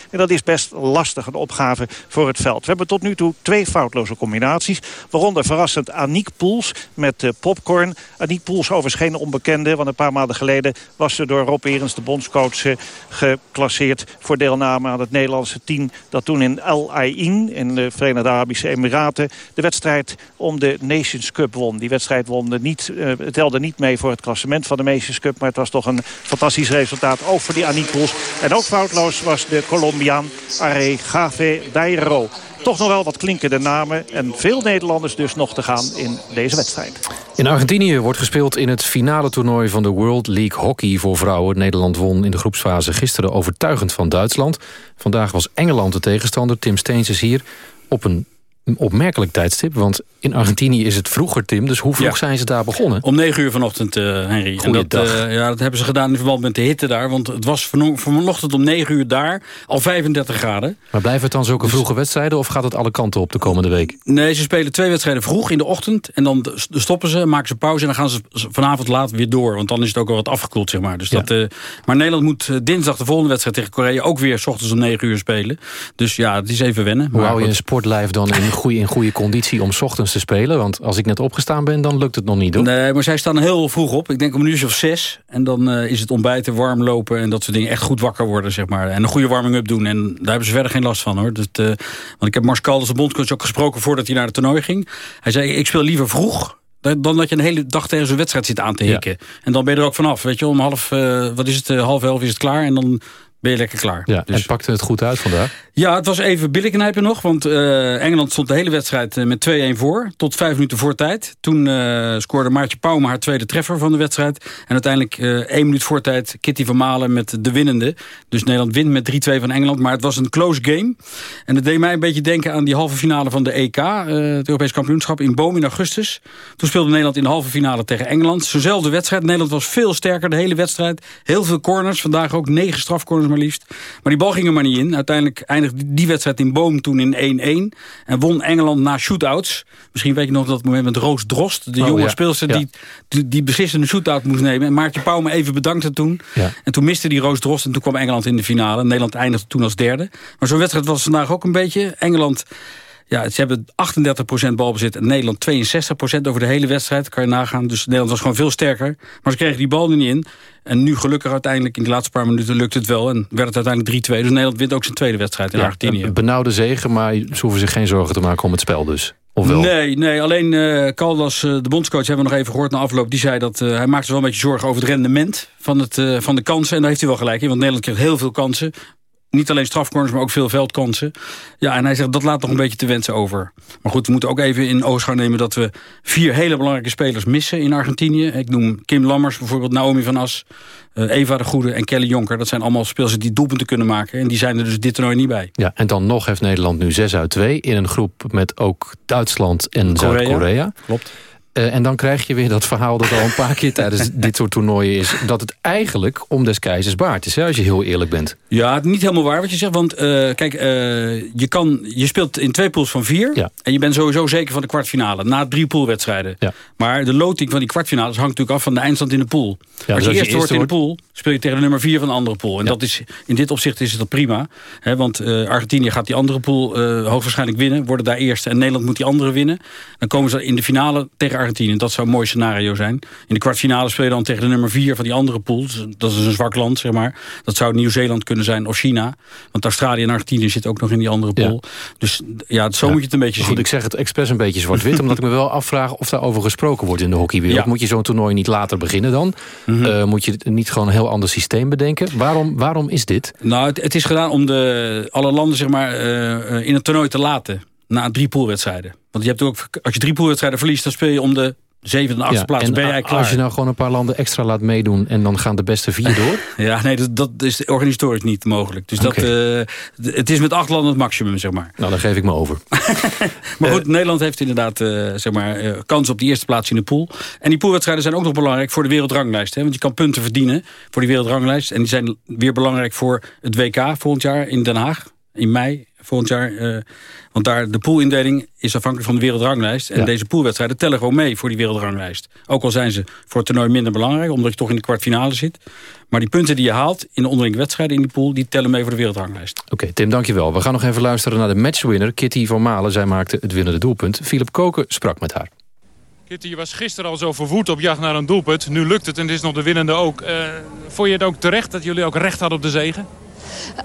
En dat is best lastig een opgave voor het veld. We hebben tot nu toe twee foutloze combinaties. Waaronder verrassend Aniek Poels met popcorn. Aniek Poels overigens geen onbekende. Want een paar maanden geleden was ze door Rob Erens, de bondscoach, uh, geclasseerd voor deelname aan het Nederlandse team. Dat toen in El Ain, in de Verenigde Arabische Emiraten, de wedstrijd om de Nations Cup won. Die wedstrijd won niet, uh, telde niet mee voor het klassement van de Nations Cup. Maar het was toch een fantastisch resultaat. Ook voor die Aniek Poels. En ook foutloos was de Colombiaan Arregave Dairo. Toch nog wel wat klinkende namen. En veel Nederlanders dus nog te gaan in deze wedstrijd.
In Argentinië wordt gespeeld in het finale toernooi van de World League Hockey voor vrouwen. Nederland won in de groepsfase gisteren overtuigend van Duitsland. Vandaag was Engeland de tegenstander. Tim Steens is hier op een een opmerkelijk tijdstip. Want in Argentinië is het vroeger, Tim. Dus hoe vroeg ja. zijn ze daar begonnen?
Om negen uur vanochtend, uh, Henry.
En
dat, uh, ja, dat hebben ze gedaan in verband met de hitte daar. Want het was van, vanochtend om negen uur daar al 35 graden.
Maar blijven het dan zulke dus... vroege wedstrijden... of gaat het alle kanten op de komende week?
Nee, ze spelen twee wedstrijden vroeg in de ochtend. En dan stoppen ze, maken ze pauze... en dan gaan ze vanavond laat weer door. Want dan is het ook al wat afgekoeld, zeg maar. Dus ja. dat, uh, maar Nederland moet dinsdag de volgende wedstrijd tegen Korea... ook weer s ochtends om negen uur spelen. Dus ja, het is even wennen.
Hoe hou je een sportlijf dan in goede, in goede conditie om 's ochtends te spelen? Want als ik net opgestaan ben, dan lukt het nog niet, hoor.
Nee, maar zij staan heel vroeg op. Ik denk om een uurtje of zes. En dan uh, is het ontbijten, warm lopen en dat soort dingen. Echt goed wakker worden, zeg maar. En een goede warming-up doen. En daar hebben ze verder geen last van, hoor. Dat, uh, want ik heb Mars Kalders, de bondcoach, ook gesproken voordat hij naar het toernooi ging. Hij zei, ik speel liever vroeg dan dat je een hele dag tegen zo'n wedstrijd zit aan te hikken. Ja. En dan ben je er ook vanaf. Weet je, om half, uh, wat is het, half elf is het klaar. En dan ben je lekker klaar.
Ja, dus... En pakte het goed uit vandaag?
Ja, het was even billenknijpen nog. Want uh, Engeland stond de hele wedstrijd met 2-1 voor. Tot vijf minuten voor tijd. Toen uh, scoorde Maartje Pauwme haar tweede treffer van de wedstrijd. En uiteindelijk uh, één minuut voor tijd Kitty van Malen met de winnende. Dus Nederland wint met 3-2 van Engeland. Maar het was een close game. En dat deed mij een beetje denken aan die halve finale van de EK. het Europees kampioenschap in Boom in augustus. Toen speelde Nederland in de halve finale tegen Engeland. Zo'nzelfde wedstrijd. Nederland was veel sterker de hele wedstrijd. Heel veel corners. Vandaag ook negen strafcorners maar liefst. Maar die bal ging er maar niet in. Uiteindelijk eindigde die wedstrijd in Boom toen in 1-1. En won Engeland na shootouts. Misschien weet je nog dat moment met Roos Drost. De oh, jonge ja. speelster ja. die, die, die beslissende shootout moest nemen. En Maartje Pauw me even bedankte toen. Ja. En toen miste die Roos Drost. En toen kwam Engeland in de finale. Nederland eindigde toen als derde. Maar zo'n wedstrijd was vandaag ook een beetje. Engeland... Ja, ze hebben 38% balbezit en Nederland 62% over de hele wedstrijd. Kan je nagaan. Dus Nederland was gewoon veel sterker. Maar ze kregen die bal er niet in. En nu gelukkig uiteindelijk in de laatste paar minuten lukt het wel. En werd het uiteindelijk 3-2. Dus Nederland wint ook zijn tweede wedstrijd in ja, Argentinië.
Benauwde zegen, maar ze hoeven zich geen zorgen te maken om het spel dus. Of wel?
Nee, nee, alleen uh, Caldas, uh, de bondscoach, hebben we nog even gehoord na afloop. Die zei dat uh, hij maakt zich wel een beetje zorgen over het rendement van, het, van de kansen. En daar heeft hij wel gelijk in, want Nederland krijgt heel veel kansen. Niet alleen strafcorners, maar ook veel veldkansen. Ja, en hij zegt dat laat nog een beetje te wensen over. Maar goed, we moeten ook even in oogschouw nemen... dat we vier hele belangrijke spelers missen in Argentinië. Ik noem Kim Lammers, bijvoorbeeld Naomi van As... Uh, Eva de Goede en Kelly Jonker. Dat zijn allemaal spelers die doelpunten kunnen maken. En die zijn er dus dit toernooi niet bij.
Ja, en dan nog heeft Nederland nu 6 uit 2... in een groep met ook Duitsland en Zuid-Korea.
Klopt.
Uh, en dan krijg je weer dat verhaal dat al een paar keer tijdens *laughs* dit soort toernooien is... dat het eigenlijk om des keizers baard is, hè, als je heel eerlijk bent.
Ja, niet helemaal waar wat je zegt. Want uh, kijk, uh, je, kan, je speelt in twee pools van vier...
Ja.
en je bent sowieso zeker van de kwartfinale. Na drie poolwedstrijden.
Ja.
Maar de loting van die kwartfinales hangt natuurlijk af van de eindstand in de pool. Ja, als, dus je eerst wordt in de pool, speel je tegen de nummer vier van de andere pool. En dat is, in dit opzicht is het dat prima. Hè, want Argentinië gaat die andere pool hoogstwaarschijnlijk winnen. Worden daar eerste en Nederland moet die andere winnen. Dan komen ze in de finale tegen Argentinië. Dat zou een mooi scenario zijn. In de kwartfinale speel je dan tegen de nummer 4 van die andere pool. Dat is een zwak land, zeg maar. Dat zou Nieuw-Zeeland kunnen zijn of China. Want Australië en Argentinië zitten ook nog in die andere pool. Ja. Dus ja, zo ja. moet je het een beetje
Goed,
zien.
ik zeg het expres een beetje zwart-wit. *laughs* omdat ik me wel afvraag of daarover gesproken wordt in de hockeywereld. Moet je zo'n toernooi niet later beginnen dan? Mm -hmm. uh, moet je niet gewoon een heel ander systeem bedenken? Waarom, waarom is dit?
Nou, het, het is gedaan om de, alle landen zeg maar, uh, in het toernooi te laten. Na drie poolwedstrijden. Want je hebt ook, als je drie poolwedstrijden verliest... dan speel je om de zevende en achtste ja, plaats, ben jij klaar.
Als je nou gewoon een paar landen extra laat meedoen... en dan gaan de beste vier door? *laughs*
ja, nee, dat, dat is organisatorisch niet mogelijk. Dus okay. dat, uh, het is met acht landen het maximum, zeg maar.
Nou, dan geef ik me over. *laughs*
maar goed, uh, Nederland heeft inderdaad uh, zeg maar, kans op die eerste plaats in de pool. En die poolwedstrijden zijn ook nog belangrijk voor de wereldranglijst. Hè? Want je kan punten verdienen voor die wereldranglijst. En die zijn weer belangrijk voor het WK volgend jaar in Den Haag in mei, volgend jaar. Uh, want daar de poolindeling is afhankelijk van de wereldranglijst. En deze poolwedstrijden tellen gewoon mee voor die wereldranglijst. Ook al zijn ze voor het toernooi minder belangrijk, omdat je toch in de kwartfinale zit. Maar die punten die je haalt in de onderlinge wedstrijden in die pool... die tellen mee voor de wereldranglijst.
Oké, Tim, dankjewel. We gaan nog even luisteren naar de matchwinner Kitty van Malen. Zij maakte het winnende doelpunt. Philip Koken sprak met haar.
Kitty, je was gisteren al zo verwoed op jacht naar een doelpunt. Nu lukt het en dit is nog de winnende ook. Uh, vond je het ook terecht dat jullie ook recht hadden op de zegen?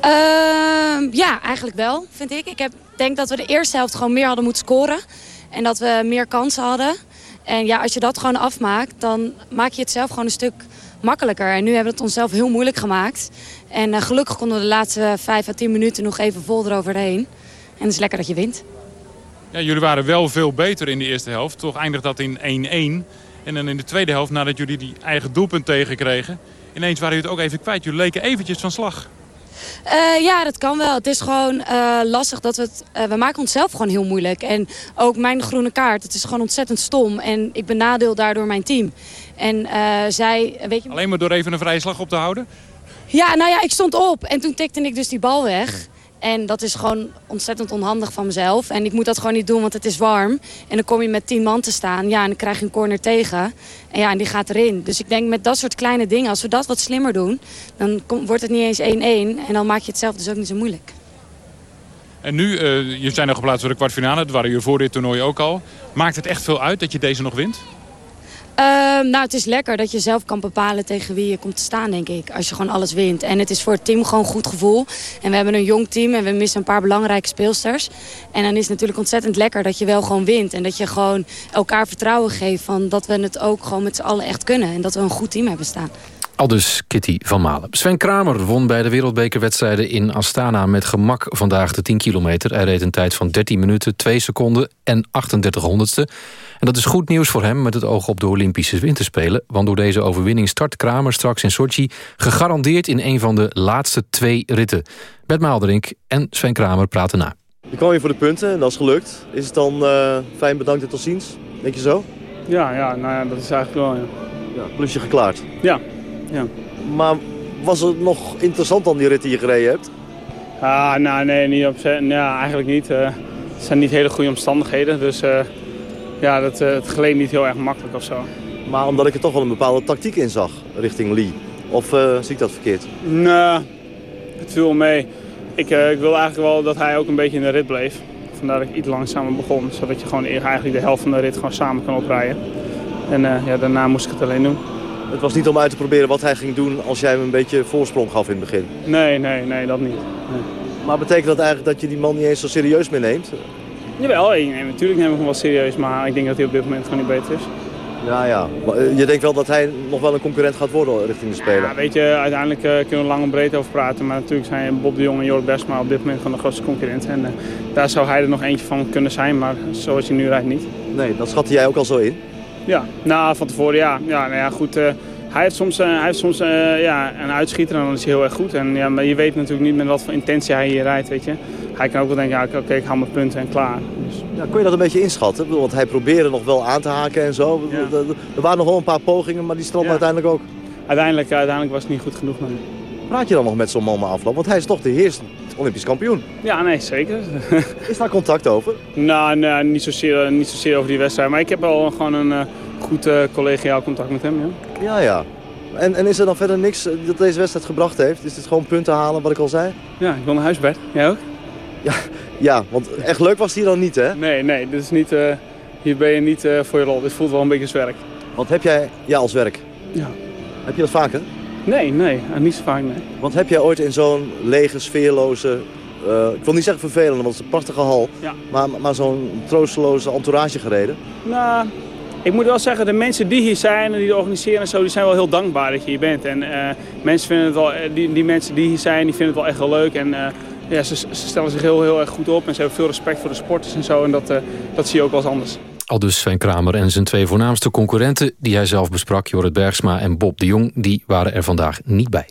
Uh, ja, eigenlijk wel, vind ik. Ik heb, denk dat we de eerste helft gewoon meer hadden moeten scoren. En dat we meer kansen hadden. En ja, als je dat gewoon afmaakt, dan maak je het zelf gewoon een stuk makkelijker. En nu hebben we het onszelf heel moeilijk gemaakt. En uh, gelukkig konden we de laatste 5 à 10 minuten nog even vol eroverheen. En het is lekker dat je wint.
Ja, jullie waren wel veel beter in de eerste helft. Toch eindigt dat in 1-1. En dan in de tweede helft, nadat jullie die eigen doelpunt tegenkregen... ineens waren jullie het ook even kwijt. Jullie leken eventjes van slag.
Uh, ja, dat kan wel. Het is gewoon uh, lastig dat we het... Uh, we maken onszelf gewoon heel moeilijk. En ook mijn groene kaart, het is gewoon ontzettend stom. En ik benadeel daardoor mijn team. En zij... Weet je...
Alleen maar door even een vrije slag op te houden?
Ja, nou ja, ik stond op. En toen tikte ik dus die bal weg. En dat is gewoon ontzettend onhandig van mezelf. En ik moet dat gewoon niet doen, want het is warm. En dan kom je met tien man te staan. Ja, en dan krijg je een corner tegen. En ja, en die gaat erin. Dus ik denk met dat soort kleine dingen, als we dat wat slimmer doen... dan wordt het niet eens 1-1. En dan maak je het zelf dus ook niet zo moeilijk.
En nu, uh, je zijn nog geplaatst voor de kwartfinale. Dat waren je voor dit toernooi ook al. Maakt het echt veel uit dat je deze nog wint?
Uh, nou, het is lekker dat je zelf kan bepalen tegen wie je komt te staan, denk ik. Als je gewoon alles wint. En het is voor het team gewoon een goed gevoel. En we hebben een jong team en we missen een paar belangrijke speelsters. En dan is het natuurlijk ontzettend lekker dat je wel gewoon wint. En dat je gewoon elkaar vertrouwen geeft van dat we het ook gewoon met z'n allen echt kunnen. En dat we een goed team hebben staan.
Aldus Kitty van Malen. Sven Kramer won bij de wereldbekerwedstrijden in Astana met gemak vandaag de 10 kilometer. Hij reed een tijd van 13 minuten, 2 seconden en 38 honderdste. En dat is goed nieuws voor hem met het oog op de Olympische Winterspelen. Want door deze overwinning start Kramer straks in Sochi... gegarandeerd in een van de laatste twee ritten. Bert Maalderink en Sven Kramer praten na.
Je kwam hier voor de punten en dat is gelukt. Is het dan uh, fijn bedankt en tot ziens? Denk je zo?
Ja, ja, nou ja, dat is eigenlijk wel, ja.
ja plusje geklaard?
Ja, ja.
Maar was het nog interessant dan die rit die je gereden hebt?
Ah, nou nee, niet op, ja, eigenlijk niet. Uh, het zijn niet hele goede omstandigheden, dus... Uh, ja, dat, uh, het gleed niet heel erg makkelijk of zo.
Maar omdat ik er toch wel een bepaalde tactiek in zag richting Lee. Of uh, zie ik dat verkeerd?
Nee, het viel mee. Ik, uh, ik wilde eigenlijk wel dat hij ook een beetje in de rit bleef. Vandaar dat ik iets langzamer begon. Zodat je gewoon eigenlijk de helft van de rit gewoon samen kan oprijden. En ja, daarna moest ik het alleen doen.
Het was niet om uit te proberen wat hij ging doen als jij hem een beetje voorsprong gaf in het begin?
Nee, nee, nee, dat niet. Nee.
Maar betekent dat eigenlijk dat je die man niet eens zo serieus meer neemt?
Jawel, nee, natuurlijk neem ik hem wel serieus, maar ik denk dat hij op dit moment gewoon niet beter is.
Ja, ja. je denkt wel dat hij nog wel een concurrent gaat worden richting de Spelen?
Ja, weet je, uiteindelijk uh, kunnen we lang en breed over praten. Maar natuurlijk zijn Bob de Jong en Jorg Besma op dit moment gewoon de grootste concurrent. En uh, daar zou hij er nog eentje van kunnen zijn, maar zoals hij nu rijdt niet.
Nee, dat schatte jij ook al zo in?
Ja, nou, van tevoren ja. Ja, nou ja, goed. Uh, hij heeft soms, hij heeft soms ja, een uitschieter en dan is hij heel erg goed. En, ja, maar je weet natuurlijk niet met wat voor intentie hij hier rijdt, weet je hij kan ook wel denken, ja, oké, ik haal mijn punten en klaar. Dus.
Ja, kun je dat een beetje inschatten? Want hij probeerde nog wel aan te haken en zo. Er waren nog wel een paar pogingen, maar die stranden uiteindelijk ook.
Uiteindelijk, uiteindelijk was het niet goed genoeg. Nee.
Praat je dan nog met zo'n man na afloop? Want hij is toch de heersende Olympisch kampioen.
Ja, nee, zeker.
is daar contact over? *laughs*
Nou, nee, niet, zozeer, niet zozeer over die wedstrijd. Maar ik heb wel gewoon een uh, goed uh, collegiaal contact met hem, ja.
Ja, ja. En, en is er dan verder niks dat deze wedstrijd gebracht heeft? Is dit gewoon punten halen, wat ik al zei?
Ja, ik wil naar huis, Bert. Jij ook?
Ja, ja, want echt leuk was het hier dan niet, hè?
Nee, nee, dit is niet, uh, hier ben je niet uh, voor je rol. Dit voelt wel een beetje als werk.
Want heb jij, ja, als werk?
Ja.
Heb je dat vaker?
Nee, nee, niet zo vaak, nee.
Want heb jij ooit in zo'n lege, sfeerloze, uh, ik wil niet zeggen vervelende, want het is een prachtige hal,
ja.
maar, maar zo'n troosteloze entourage gereden?
Nou, ik moet wel zeggen, de mensen die hier zijn en die het organiseren en zo, die zijn wel heel dankbaar dat je hier bent. En mensen vinden het wel, die, die mensen die hier zijn, die vinden het wel echt heel leuk. En ja, ze, ze, stellen zich heel, heel erg goed op en ze hebben veel respect voor de sporters en zo. En dat, uh, dat zie je ook wel eens anders.
Al dus Sven Kramer en zijn twee voornaamste concurrenten... die hij zelf besprak, Jorrit Bergsma en Bob de Jong... die waren er vandaag niet bij.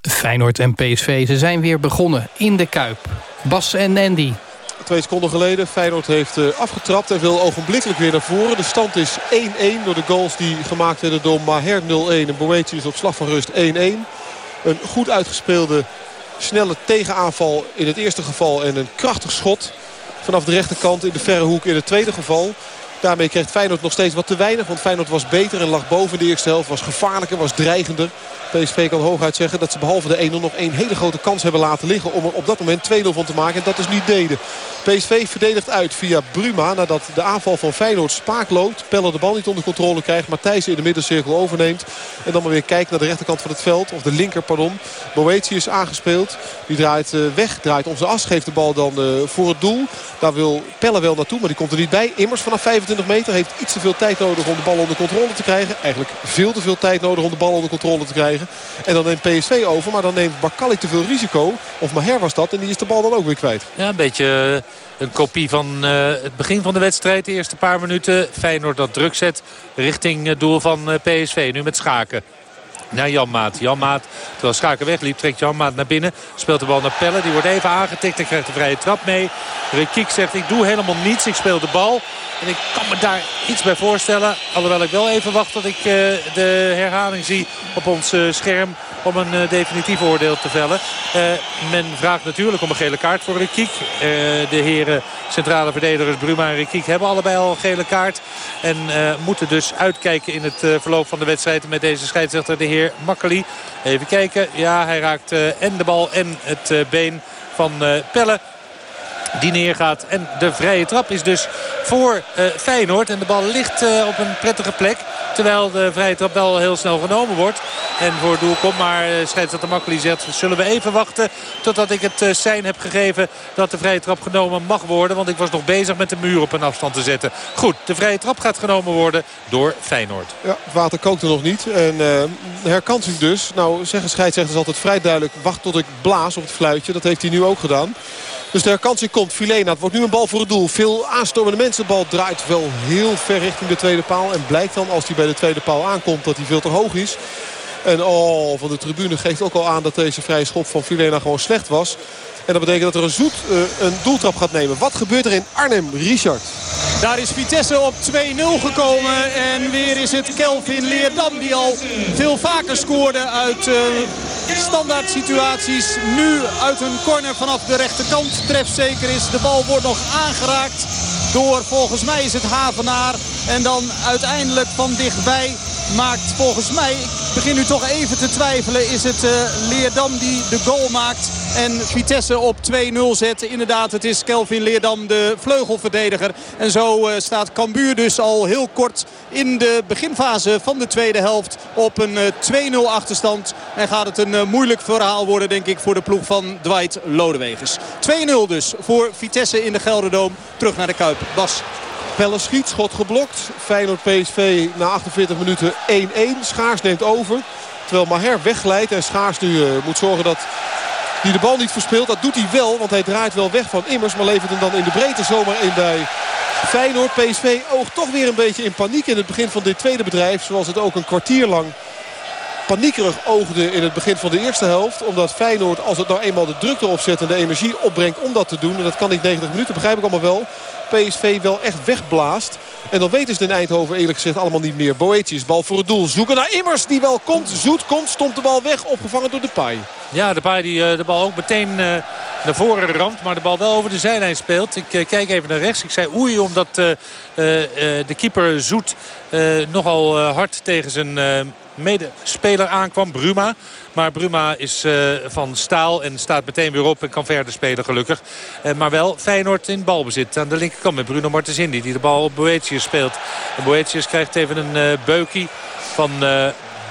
Feyenoord en PSV, ze zijn weer begonnen in de Kuip. Bas en Andy.
Twee seconden geleden. Feyenoord heeft uh, afgetrapt en wil ogenblikkelijk weer naar voren. De stand is 1-1 door de goals die gemaakt werden door Maher 0-1 en Boetius op slag van rust 1-1. Een goed uitgespeelde Snelle tegenaanval in het eerste geval en een krachtig schot vanaf de rechterkant in de verre hoek in het tweede geval. Daarmee kreeg Feyenoord nog steeds wat te weinig. Want Feyenoord was beter en lag boven de eerste helft. Was gevaarlijker, was dreigender. PSV kan hooguit zeggen dat ze behalve de 1-0 nog één hele grote kans hebben laten liggen. Om er op dat moment 2-0 van te maken. En dat is niet deden. PSV verdedigt uit via Bruma. Nadat de aanval van Feyenoord spaak loopt. Pelle de bal niet onder controle krijgt. Matthijs in de middencirkel overneemt. En dan maar weer kijkt naar de rechterkant van het veld. Of de linker, pardon. is aangespeeld. Die draait eh, weg. Draait zijn as. Geeft de bal dan eh, voor het doel. Daar wil Pelle wel naartoe. Maar die komt er niet bij. Immers vanaf 25 meter heeft iets te veel tijd nodig om de bal onder controle te krijgen. Eigenlijk veel te veel tijd nodig om de bal onder controle te krijgen. En dan neemt PSV over. Maar dan neemt Bakali te veel risico. Of Maher was dat. En die is de bal dan ook weer kwijt.
Ja, een beetje een kopie van uh, het begin van de wedstrijd. De eerste paar minuten. Feyenoord dat druk zet richting het doel van uh, PSV. Nu met Schaken. Naar Jan Maat. Jan Maat, terwijl Schaken wegliep, trekt Jan Maat naar binnen. Speelt de bal naar Pelle. Die wordt even aangetikt en krijgt de vrije trap mee. Rikiek zegt, ik doe helemaal niets. Ik speel de bal. En ik kan me daar iets bij voorstellen. Alhoewel ik wel even wacht tot ik uh, de herhaling zie op ons uh, scherm. Om een uh, definitief oordeel te vellen. men vraagt natuurlijk om een gele kaart voor Rikiek. de heren centrale verdedigers Bruma en Rikiek hebben allebei al een gele kaart. En moeten dus uitkijken in het verloop van de wedstrijd met deze scheidsrechter de Makkeli. Even kijken. Ja, hij raakt en de bal en het been van Pelle die neergaat. En de vrije trap is dus voor uh, Feyenoord. En de bal ligt uh, op een prettige plek. Terwijl de vrije trap wel heel snel genomen wordt. En voor het doel komt. Maar uh, scheidsrechter Makkeli zegt... zullen we even wachten totdat ik het sein heb gegeven... dat de vrije trap genomen mag worden. Want ik was nog bezig met de muur op een afstand te zetten. Goed, de vrije trap gaat genomen worden door Feyenoord.
Ja, het water kookt er nog niet. En herkansing dus. Nou zeggen scheidsrechters altijd vrij duidelijk... wacht tot ik blaas op het fluitje. Dat heeft hij nu ook gedaan. Dus de herkansing komt. Filena, het wordt nu een bal voor het doel. Veel aanstormende mensen. De bal draait wel heel ver richting de tweede paal. En blijkt dan als hij bij de tweede paal aankomt dat hij veel te hoog is. En oh, van de tribune geeft ook al aan dat deze vrije schop van Filena gewoon slecht was. En dat betekent dat er een Zoet uh, een doeltrap gaat nemen. Wat gebeurt er in Arnhem, Richard?
Daar is Vitesse op 2-0 gekomen. En weer is het Kelvin Leerdam die al veel vaker scoorde uit uh, standaard situaties. Nu uit een corner vanaf de rechterkant zeker is. De bal wordt nog aangeraakt door, volgens mij is het Havenaar. En dan uiteindelijk van dichtbij maakt volgens mij, ik begin nu toch even te twijfelen, is het uh, Leerdam die de goal maakt en Vitesse op 2-0 zet. Inderdaad, het is Kelvin Leerdam, de vleugelverdediger. En zo uh, staat Cambuur dus al heel kort in de beginfase van de tweede helft op een uh, 2-0 achterstand. En gaat het een moeilijk verhaal worden, denk ik, voor de ploeg van Dwight Lodewegers. 2-0 dus voor Vitesse in de Gelderdoom. Terug naar de Kuip. Bas.
Pelle schiet, schot geblokt. Feyenoord PSV na 48 minuten 1-1. Schaars neemt over. Terwijl Maher wegglijdt en Schaars nu uh, moet zorgen dat hij de bal niet verspeelt. Dat doet hij wel, want hij draait wel weg van Immers. Maar levert hem dan in de breedte zomaar in bij Feyenoord. PSV oogt toch weer een beetje in paniek in het begin van dit tweede bedrijf. Zoals het ook een kwartier lang paniekerig oogde in het begin van de eerste helft. Omdat Feyenoord, als het nou eenmaal de druk erop zet en de energie opbrengt om dat te doen. En dat kan niet 90 minuten, begrijp ik allemaal wel. PSV wel echt wegblaast. En dan weten ze in Eindhoven eerlijk gezegd allemaal niet meer. Boetius, bal voor het doel. Zoeken naar Immers, die wel komt. Zoet komt, stond de bal weg. Opgevangen door de Pai.
Ja, de Pai die eh, de bal ook meteen uh, naar voren ramt. Maar de bal wel over de zijlijn speelt. Ik uh, kijk even naar rechts. Ik zei oei omdat de keeper Zoet nogal hard tegen zijn medespeler aankwam. Bruma. Maar Bruma is van staal en staat meteen weer op en kan verder spelen gelukkig. Maar wel Feyenoord in balbezit aan de linkerkant met Bruno Martens Indy. Die de bal op speelt. En Boetius krijgt even een uh, beukie van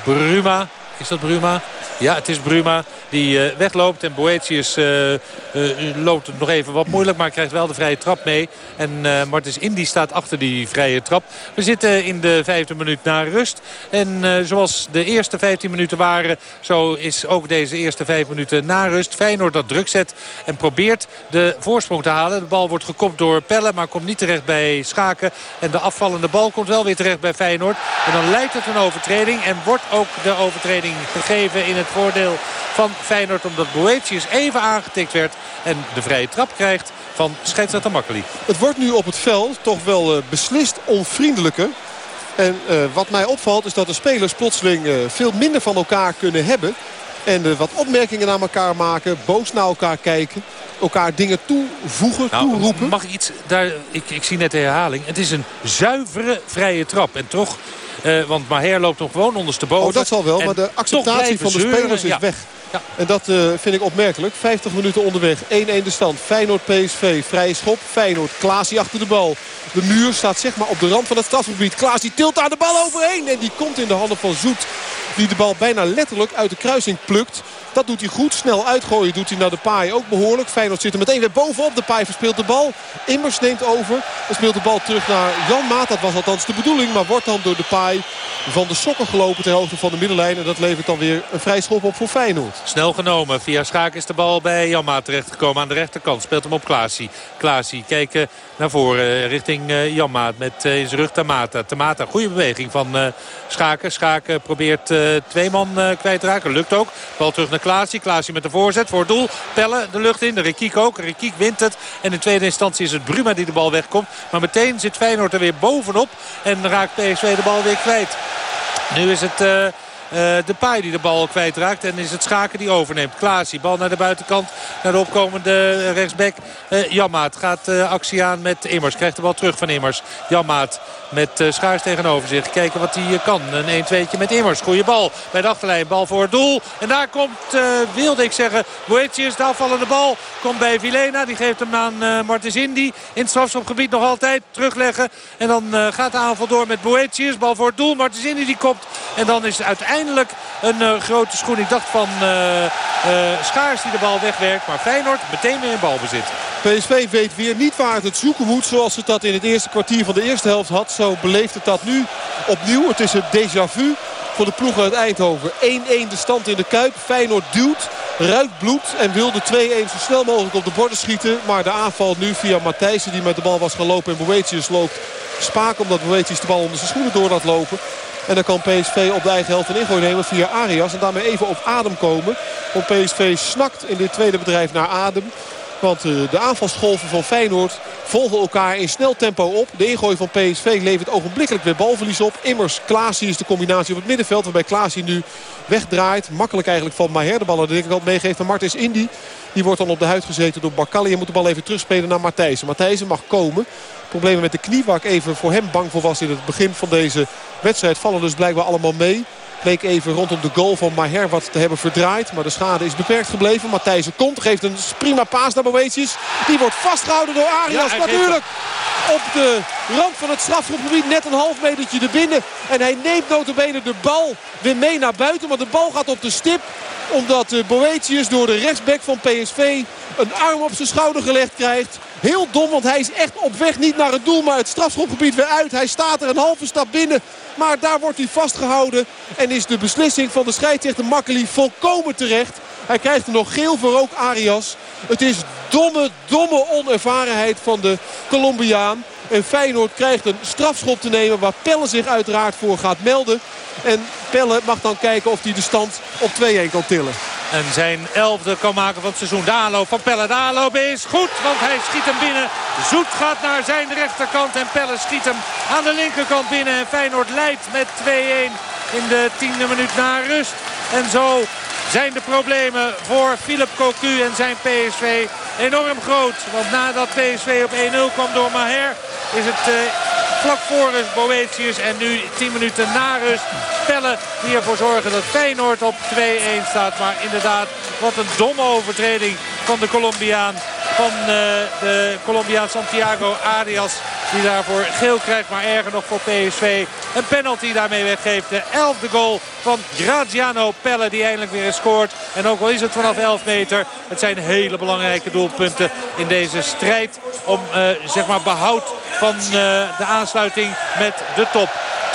Bruma. Is dat Bruma? Ja, het is Bruma die uh, wegloopt. En Boetius uh, uh, loopt het nog even wat moeilijk. Maar krijgt wel de vrije trap mee. En Martens Indy staat achter die vrije trap. We zitten in de vijfde minuut na rust. En zoals de eerste 15 minuten waren. Zo is ook deze eerste vijf minuten na rust. Feyenoord dat druk zet. En probeert de voorsprong te halen. De bal wordt gekopt door Pelle. Maar komt niet terecht bij Schaken. En de afvallende bal komt wel weer terecht bij Feyenoord. En dan lijkt het een overtreding. En wordt ook de overtreding gegeven in het voordeel van Feyenoord. Omdat Boetius even aangetikt werd en de vrije trap krijgt van scheidsrechter Makkeli.
Het wordt nu op het veld toch wel uh, beslist onvriendelijker. En uh, wat mij opvalt is dat de spelers plotseling uh, veel minder van elkaar kunnen hebben. En uh, wat opmerkingen naar elkaar maken. Boos naar elkaar kijken. Elkaar dingen toevoegen,
nou,
toeroepen.
Mag iets, daar, ik, ik zie net de herhaling. Het is een zuivere vrije trap. En toch want Maher loopt nog gewoon ondersteboven.
Oh, dat zal wel. maar de acceptatie van de spelers is weg. Ja. En dat uh, vind ik opmerkelijk. 50 minuten onderweg. 1-1 de stand. Feyenoord PSV. Vrije schop. Feyenoord. Klaasie achter de bal. De muur staat zeg maar op de rand van het strafgebied. Klaas tilt daar de bal overheen. En die komt in de handen van Zoet. Die de bal bijna letterlijk uit de kruising plukt. Dat doet hij goed. Snel uitgooien doet hij naar de paai ook behoorlijk. Feyenoord zit er meteen weer bovenop. De paai verspeelt de bal. Immers neemt over. En speelt de bal terug naar Jan Maat. Dat was althans de bedoeling. Maar wordt dan door de paai van de sokken gelopen ter hoogte van de middenlijn. En dat levert dan weer een vrij schop op voor Feyenoord.
Snel genomen. Via Schaak is de bal bij Jan Maat terechtgekomen aan de rechterkant. Speelt hem op Klaasie. Klaasie kijken naar voren richting uh, Jan Maat met uh, in zijn rug Tamata. Tamata, goede beweging van Schaken. Schaken probeert twee man kwijt te raken. Lukt ook. Bal terug naar Klaasie. Klaasie met de voorzet voor het doel. Pellen de lucht in. De Rikiek ook. Rikiek wint het. En in tweede instantie is het Bruma die de bal wegkomt. Maar meteen zit Feyenoord er weer bovenop. En raakt PSV de bal weer kwijt. Nu is het... uh, de paai die de bal kwijtraakt. En is het Schaken die overneemt. Klaasie, bal naar de buitenkant. Naar de opkomende rechtsback. Uh, Jammaat gaat uh, actie aan met Immers. Krijgt de bal terug van Immers. Jammaat met Schaars tegenover zich. Kijken wat hij kan. Een 1-2'tje met Immers. Goeie bal bij de achterlijn. Bal voor het doel. En daar komt, wilde ik zeggen, Boetius. De afvallende bal komt bij Vilena. Die geeft hem aan Martens Indy. In het strafschopgebied nog altijd terugleggen. En dan gaat de aanval door met Boetius. Bal voor het doel. Martens die kopt. En dan is het uiteindelijk een uh, grote schoen. Ik dacht van uh, uh, Schaars die de bal wegwerkt. Maar Feyenoord meteen weer in balbezit.
PSV weet weer niet waar het zoeken moet. Zoals het dat in het eerste kwartier van de eerste helft had. Zo beleeft het dat nu opnieuw. Het is een déjà vu voor de ploeg uit Eindhoven. 1-1 de stand in de Kuip. Feyenoord duwt, ruikt bloed en wil de 2-1 zo snel mogelijk op de borden schieten. Maar de aanval nu via Matthijssen die met de bal was gelopen en Boetius loopt spaak. Omdat Boetius de bal onder zijn schoenen door laat lopen. En dan kan PSV op de eigen helft een ingooi nemen via Arias. En daarmee even op adem komen. Want PSV snakt in dit tweede bedrijf naar adem. Want de aanvalsgolven van Feyenoord volgen elkaar in snel tempo op. De ingooi van PSV levert ogenblikkelijk weer balverlies op. Immers, Klaasie is de combinatie op het middenveld. Waarbij Klaasie nu wegdraait. Makkelijk eigenlijk van Maher. De bal de linkerkant meegeeft naar Martens Indy. Die wordt dan op de huid gezeten door Bakali. En moet de bal even terugspelen naar Matthijsen. Matthijsen mag komen. Problemen met de knie waar ik even voor hem bang voor was in het begin van deze wedstrijd. Vallen dus blijkbaar allemaal mee. Leek even rondom de goal van Maher wat te hebben verdraaid. Maar de schade is beperkt gebleven. Matthijsen komt, geeft een prima paas naar Boetius. Die wordt vastgehouden door Arias ja, natuurlijk. Op de rand van het strafschopgebied net een half metertje erbinnen. En hij neemt notabene de bal weer mee naar buiten. Maar de bal gaat op de stip. Omdat Boetius door de rechtsback van PSV een arm op zijn schouder gelegd krijgt. Heel dom, want hij is echt op weg niet naar het doel, maar het strafschopgebied weer uit. Hij staat er een halve stap binnen, maar daar wordt hij vastgehouden. En is de beslissing van de scheidsrechter Makkeli volkomen terecht. Hij krijgt er nog geel voor ook Arias. Het is domme, domme onervarenheid van de Colombiaan. En Feyenoord krijgt een strafschop te nemen waar Pelle zich uiteraard voor gaat melden. En Pelle mag dan kijken of hij de stand op 2-1 kan tillen.
En zijn elfde kan maken van het seizoen. De van Pelle. De aanloop is goed, want hij schiet hem binnen. Zoet gaat naar zijn rechterkant en Pelle schiet hem aan de linkerkant binnen. En Feyenoord leidt met 2-1 in de tiende minuut na rust. En zo zijn de problemen voor Philip Cocu en zijn PSV enorm groot. Want nadat PSV op 1-0 kwam door Maher is het uh, vlak voor rust Boetius. En nu 10 minuten na rust Pelle die ervoor zorgen dat Feyenoord op 2-1 staat. Maar inderdaad, wat een domme overtreding van de Colombiaan. Van uh, de Colombiaan Santiago Arias. Die daarvoor geel krijgt, maar erger nog voor PSV. Een penalty daarmee weggeeft. De elfde goal van Graziano Pelle die eindelijk weer scoort. En ook al is het vanaf 11 meter. Het zijn hele belangrijke doelpunten in deze strijd. Om uh, zeg maar behoud van uh, de aansluiting met de top.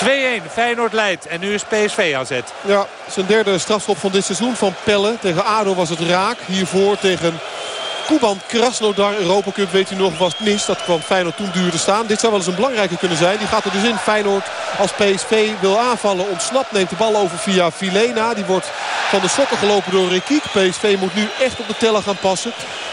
2-1, Feyenoord leidt. En nu is PSV aan zet.
Ja, zijn derde strafschop van dit seizoen van Pelle. Tegen ADO was het raak. Hiervoor tegen Kuban Krasnodar Europa Cup weet u nog was mis. Dat kwam Feyenoord toen duur te staan. Dit zou wel eens een belangrijke kunnen zijn. Die gaat er dus in. Feyenoord als PSV wil aanvallen. Ontsnapt neemt de bal over via Vilena. Die wordt van de sokken gelopen door Rekiek. PSV moet nu echt op de teller gaan passen.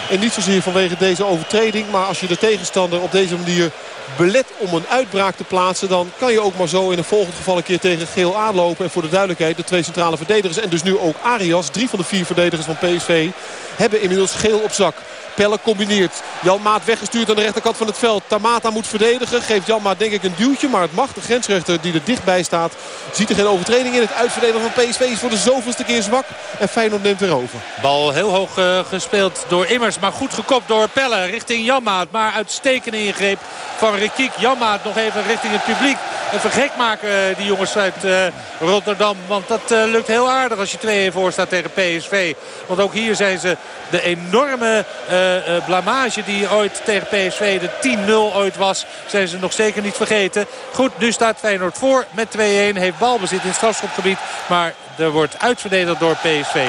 En niet zozeer vanwege deze overtreding. Maar als je de tegenstander op deze manier belet om een uitbraak te plaatsen... dan kan je ook maar zo in een volgend geval een keer tegen geel aanlopen. En voor de duidelijkheid, de twee centrale verdedigers... en dus nu ook Arias, drie van de vier verdedigers van PSV... hebben inmiddels geel op zak. Pelle combineert. Jan Maat weggestuurd aan de rechterkant van het veld. Tamata moet verdedigen. Geeft Jan Maat denk ik een duwtje. Maar het mag. De grensrechter die er dichtbij staat ziet er geen overtreding in. Het uitverdedigen van PSV is voor de zoveelste keer zwak. En Feyenoord neemt weer over.
Bal heel hoog uh, gespeeld door Immers. Maar goed gekopt door Pelle richting Jan Maat. Maar uitstekende ingreep van Rikiek. Jan Maat nog even richting het publiek. Even gek maken uh, die jongens uit uh, Rotterdam. Want dat lukt heel aardig als je 2-1 voor staat tegen PSV. Want ook hier zijn ze de enorme blamage die ooit tegen PSV de 10-0 ooit was. Zijn ze nog zeker niet vergeten. Goed, nu staat Feyenoord voor met 2-1. Heeft balbezit in het strafschopgebied. Maar er wordt uitverdedigd door PSV.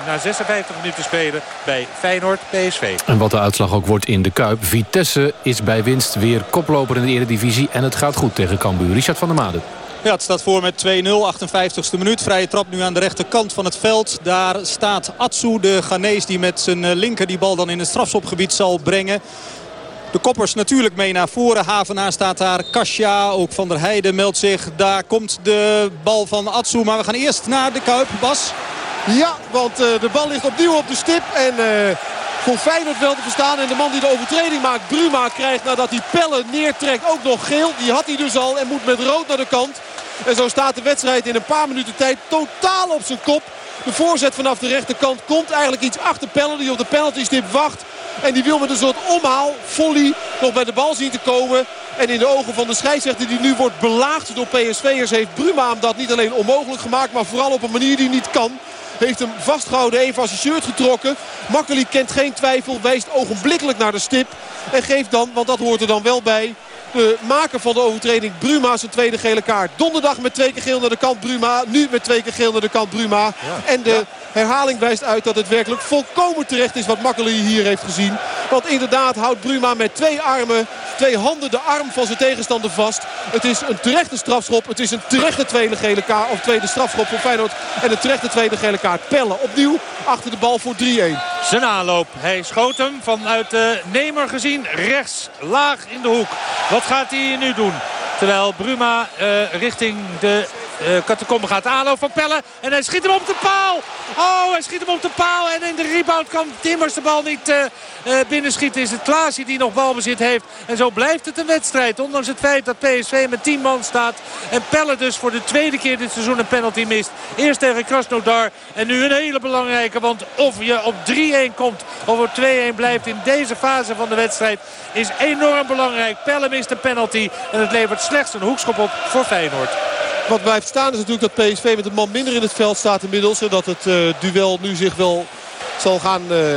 2-1 na 56 minuten spelen bij Feyenoord PSV.
En wat de uitslag ook wordt in de Kuip. Vitesse is bij winst weer koploper in de Eredivisie. En het gaat goed tegen Cambuur. Richard van der Maden.
Ja, het staat voor met 2-0, 58ste minuut. Vrije trap nu aan de rechterkant van het veld. Daar staat Atsu, de Ghanese, die met zijn linker die bal dan in het strafschopgebied zal brengen. De koppers natuurlijk mee naar voren. Havenaar staat daar. Kasia, ook Van der Heijden meldt zich. Daar komt de bal van Atsu. Maar we gaan eerst naar de Kuip. Bas?
Ja, want uh, de bal ligt opnieuw op de stip. En uh, voor Feyenoord wel te verstaan. En de man die de overtreding maakt, Bruma, krijgt nadat hij pellen neertrekt ook nog geel. Die had hij dus al en moet met rood naar de kant. En zo staat de wedstrijd in een paar minuten tijd totaal op zijn kop. De voorzet vanaf de rechterkant komt eigenlijk iets achter die op de penaltystip wacht. En die wil met een soort omhaal, volley, nog bij de bal zien te komen. En in de ogen van de scheidsrechter die nu wordt belaagd door PSV'ers... heeft Bruma hem dat niet alleen onmogelijk gemaakt, maar vooral op een manier die niet kan. Heeft hem vastgehouden, even zijn shirt getrokken. Makkeli kent geen twijfel, wijst ogenblikkelijk naar de stip. En geeft dan, want dat hoort er dan wel bij de maker van de overtreding Bruma zijn tweede gele kaart. Donderdag met twee keer geel naar de kant Bruma. Nu met twee keer geel naar de kant Bruma. En de herhaling wijst uit dat het werkelijk volkomen terecht is wat Makkeli hier heeft gezien. Want inderdaad houdt Bruma met twee armen, twee handen de arm van zijn tegenstander vast. Het is een terechte strafschop. Het is een terechte tweede gele kaart. Of tweede strafschop voor Feyenoord. En een terechte tweede gele kaart. Pellen opnieuw achter de bal voor 3-1.
Zijn aanloop. Hij schoot hem vanuit de nemer gezien. Rechts laag in de hoek. Wat gaat hij nu doen? Terwijl Bruma uh, richting de uh, gaat aanlopen van Pelle. En hij schiet hem op de paal. Oh, hij schiet hem op de paal. En in de rebound kan Timmers de bal niet uh, uh, binnenschieten. Is het Klaasje die nog balbezit heeft. En zo blijft het een wedstrijd. Ondanks het feit dat PSV met 10 man staat. En Pelle dus voor de tweede keer dit seizoen een penalty mist. Eerst tegen Krasnodar. En nu een hele belangrijke. Want of je op 3-1 komt of op 2-1 blijft in deze fase van de wedstrijd. Is enorm belangrijk. Pelle mist een penalty. En het levert slechts een hoekschop op voor Feyenoord.
Wat blijft staan is natuurlijk dat PSV met een man minder in het veld staat inmiddels. En dat het uh, duel nu zich wel zal gaan uh,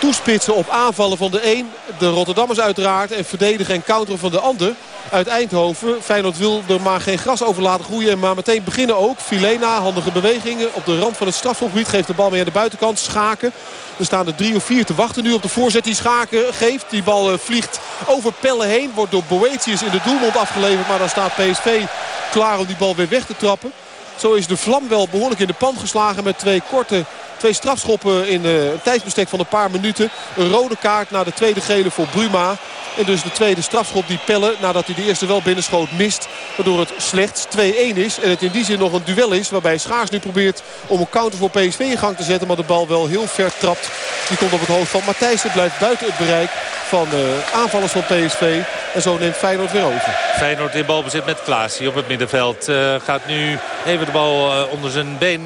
toespitsen op aanvallen van de een. De Rotterdammers uiteraard. En verdedigen en counteren van de ander uit Eindhoven. Feyenoord wil er maar geen gras over laten groeien. Maar meteen beginnen ook. Filena, handige bewegingen op de rand van het strafgebied. Geeft de bal mee aan de buitenkant. Schaken. Er staan er drie of vier te wachten nu op de voorzet die Schaken geeft. Die bal uh, vliegt over Pelle heen. Wordt door Boetius in de doelmond afgeleverd. Maar dan staat PSV klaar om die bal weer weg te trappen. Zo is de vlam wel behoorlijk in de pan geslagen met twee korte Twee strafschoppen in een tijdsbestek van een paar minuten. Een rode kaart naar de tweede gele voor Bruma. En dus de tweede strafschop die Pelle, nadat hij de eerste wel binnenschoot, mist. Waardoor het slechts 2-1 is. En het in die zin nog een duel is. Waarbij Schaars nu probeert om een counter voor PSV in gang te zetten. Maar de bal wel heel ver trapt. Die komt op het hoofd van Matthijs. Het blijft buiten het bereik van de aanvallers van PSV. En zo neemt Feyenoord weer over.
Feyenoord in balbezit met Klaas op het middenveld. Uh, gaat nu even de bal onder zijn been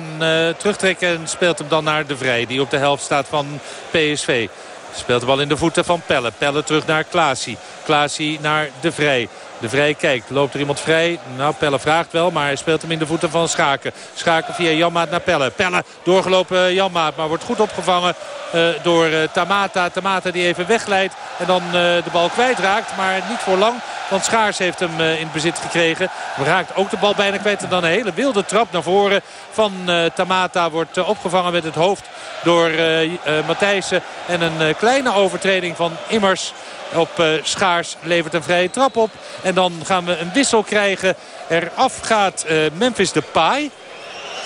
terugtrekken. En speelt hem dan naar De Vrij. Die op de helft staat van PSV. Speelt de bal in de voeten van Pelle. Pelle terug naar Klaasie. Klaasie naar De Vrij. De Vrij kijkt. Loopt er iemand vrij? Nou, Pelle vraagt wel, maar hij speelt hem in de voeten van Schaken. Schaken via Janmaat naar Pelle. Pelle doorgelopen Janmaat, maar wordt goed opgevangen uh, door uh, Tamata. Tamata die even wegleidt en dan de bal kwijtraakt. Maar niet voor lang, want Schaars heeft hem in bezit gekregen. Raakt ook de bal bijna kwijt. En dan een hele wilde trap naar voren van Tamata. Wordt opgevangen met het hoofd door Matthijssen. En een kleine overtreding van Immers op Schaars levert een vrije trap op. En dan gaan we een wissel krijgen. Eraf gaat uh, Memphis Depay.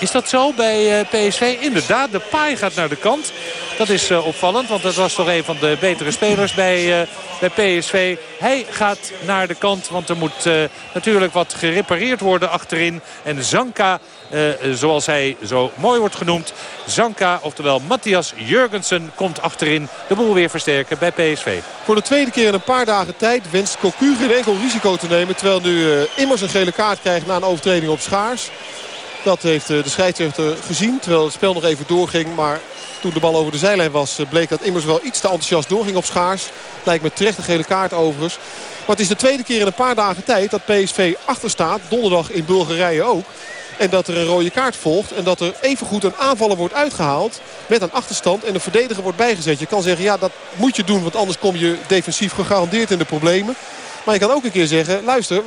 Is dat zo bij uh, PSV? Inderdaad, de paai gaat naar de kant. Dat is opvallend, want dat was toch een van de betere spelers bij, bij PSV. Hij gaat naar de kant, want er moet natuurlijk wat gerepareerd worden achterin. En Zanka, zoals hij zo mooi wordt genoemd... Zanka, oftewel Matthias Jurgensen, komt achterin de boel weer versterken bij PSV.
Voor de tweede keer in een paar dagen tijd wenst Cocu geen enkel risico te nemen. Terwijl nu immers een gele kaart krijgt na een overtreding op Schaars. Dat heeft de scheidsrechter gezien. Terwijl het spel nog even doorging. Maar toen de bal over de zijlijn was bleek dat immers wel iets te enthousiast doorging op Schaars. Lijkt me terecht een gele kaart overigens. Maar het is de tweede keer in een paar dagen tijd dat PSV achterstaat. Donderdag in Bulgarije ook. En dat er een rode kaart volgt. En dat er evengoed een aanvaller wordt uitgehaald. Met een achterstand. En een verdediger wordt bijgezet. Je kan zeggen ja dat moet je doen. Want anders kom je defensief gegarandeerd in de problemen. Maar je kan ook een keer zeggen. Luister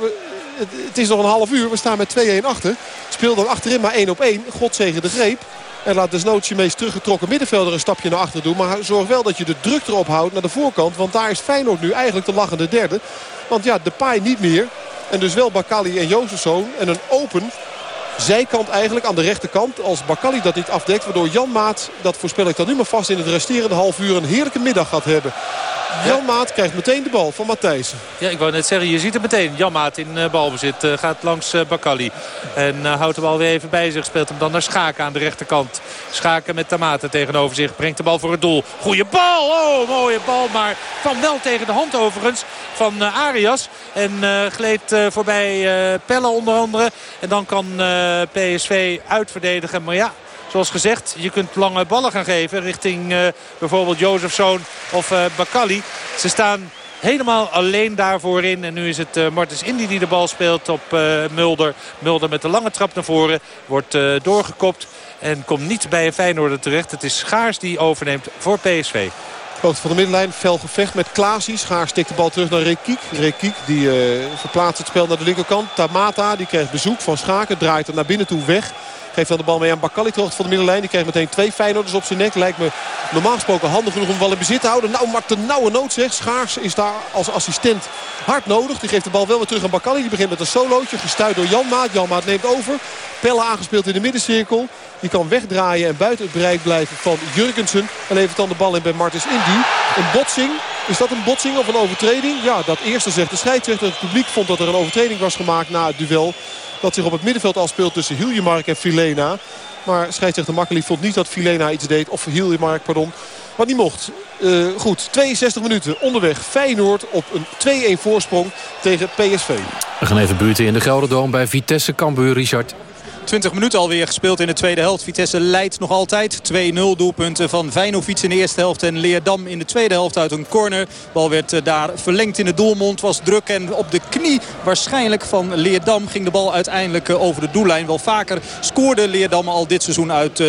het is nog een half uur. We staan met 2-1 achter. Speel dan achterin maar 1 op 1. God zegen de greep. En laat desnoods je meest teruggetrokken middenvelder een stapje naar achter doen. Maar zorg wel dat je de druk erop houdt naar de voorkant. Want daar is Feyenoord nu eigenlijk de lachende derde. Want ja, de paai niet meer. En dus wel Bakali en Jozefzoon. En een open zijkant eigenlijk aan de rechterkant. Als Bakali dat niet afdekt. Waardoor Jan Maat, dat voorspel ik dan nu maar vast in het resterende half uur... een heerlijke middag gaat hebben. Jan Maat krijgt meteen de bal van Matthijssen.
Ja, ik wou net zeggen, je ziet het meteen. Jan Maat in uh, balbezit uh, gaat langs uh, Bakali. En houdt de bal weer even bij zich. Speelt hem dan naar Schaken aan de rechterkant. Schaken met Tamate tegenover zich. Brengt de bal voor het doel. Goeie bal! Oh, mooie bal. Maar kwam wel tegen de hand overigens van Arias. En gleed voorbij Pelle onder andere. En dan kan PSV uitverdedigen. Maar ja, Zoals gezegd, je kunt lange ballen gaan geven richting uh, bijvoorbeeld Jozefzoon of uh, Bakali. Ze staan helemaal alleen daarvoor in. En nu is het uh, Martens Indy die de bal speelt op Mulder. Mulder met de lange trap naar voren. Wordt doorgekopt en komt niet bij een Feyenoorder terecht. Het is Schaars die overneemt voor PSV.
Hoogte van de middenlijn, fel gevecht met Klaasie. Schaars stikt de bal terug naar Rekiek. Rekiek die verplaatst het spel naar de linkerkant. Tamata die krijgt bezoek van Schaken. Draait er naar binnen toe weg. Geeft dan de bal mee aan Bakali terug van de middenlijn. Die krijgt meteen twee Feyenoorders op zijn nek. Lijkt me normaal gesproken handig genoeg om de bal in bezit te houden. Nou, maar te nauwe nood zegt. Schaars is daar als assistent hard nodig. Die geeft de bal wel weer terug aan Bakali. Die begint met een solootje. Gestuurd door Janmaat. Janmaat neemt over. Pelle aangespeeld in de middencirkel. Die kan wegdraaien en buiten het bereik blijven van Jurgensen. En levert dan de bal in bij Martens Indy. Een botsing. Is dat een botsing of een overtreding? Ja, dat eerste zegt de scheidsrechter. Het publiek vond dat er een overtreding was gemaakt na het duel dat zich op het middenveld afspeelt tussen Hiljemark en Filena. Maar scheidsrechter Makkeli vond niet dat Filena iets deed. Of Hiljemark, pardon. Wat niet mocht. Uh, goed, 62 minuten onderweg. Feyenoord op een 2-1 voorsprong tegen PSV.
We gaan even buurten in de Gelderdoom bij Vitesse Cambuur, Richard.
20 minuten alweer gespeeld in de tweede helft. Vitesse leidt nog altijd. 2-0 doelpunten van Vijnovic in de eerste helft. En Leerdam in de tweede helft uit een corner. Bal werd eh, daar verlengd in de doelmond. Was druk en op de knie waarschijnlijk van Leerdam ging de bal uiteindelijk eh, over de doellijn. Wel vaker scoorde Leerdam al dit seizoen uit uh,